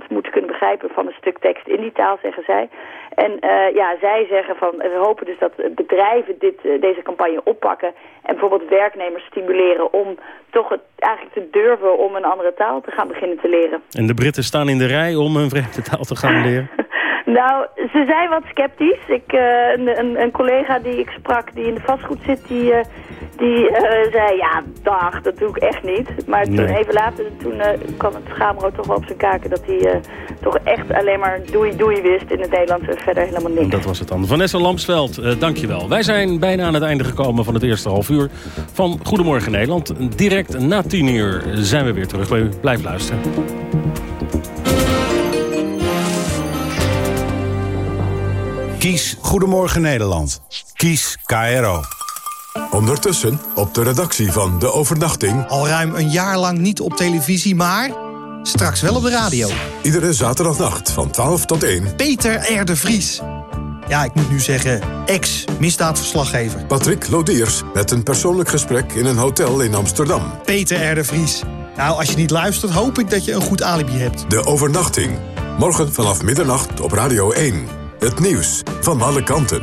72% moeten kunnen begrijpen van een stuk tekst in die taal, zeggen zij. En eh, ja, zij zeggen van, we hopen dus dat bedrijven dit, eh, deze campagne oppakken... en bijvoorbeeld werknemers stimuleren om toch het, eigenlijk te durven om een andere taal te gaan beginnen te leren. En de Britten staan in de rij om een vreemde taal te gaan leren. Nou, ze zijn wat sceptisch. Ik, eh, een, een, collega die ik sprak, die in de vastgoed zit, die, eh, die eh, zei... ja, dag, dat doe ik echt niet. Maar toen, Nee. even later toen, eh, kwam het schaamrood toch wel op zijn kaken... dat hij eh, toch echt alleen maar doei doei wist in het Nederlands... en verder helemaal niks. Dat was het dan. Vanessa Lamsveld, eh, dankjewel. Wij zijn bijna aan het einde gekomen van het eerste half uur van Goedemorgen Nederland. Direct na tien uur zijn we weer terug. U blijft luisteren. Kies Goedemorgen Nederland. Kies KRO. Ondertussen op de redactie van De Overnachting... Al ruim een jaar lang niet op televisie, maar straks wel op de radio. Iedere zaterdagnacht van 12 tot 1... Peter R. de Vries. Ja, ik moet nu zeggen, ex-misdaadverslaggever. Patrick Lodiers met een persoonlijk gesprek in een hotel in Amsterdam. Peter R. de Vries. Nou, als je niet luistert, hoop ik dat je een goed alibi hebt. De Overnachting. Morgen vanaf middernacht op Radio 1. Het nieuws van alle kanten.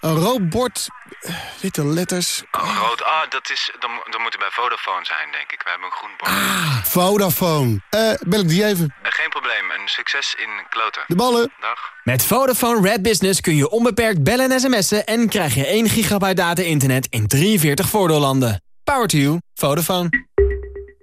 Een rood bord, witte letters. Oh, rood, ah, dat, is, dan, dan moet u bij Vodafone zijn, denk ik. We hebben een groen bord. Ah, Vodafone. Eh, bel ik die even. Eh, geen probleem, een succes in kloten. De ballen. Dag. Met Vodafone Red Business kun je onbeperkt bellen en sms'en... en krijg je 1 gigabyte data-internet in 43 voordeellanden. Power to you. Vodafone.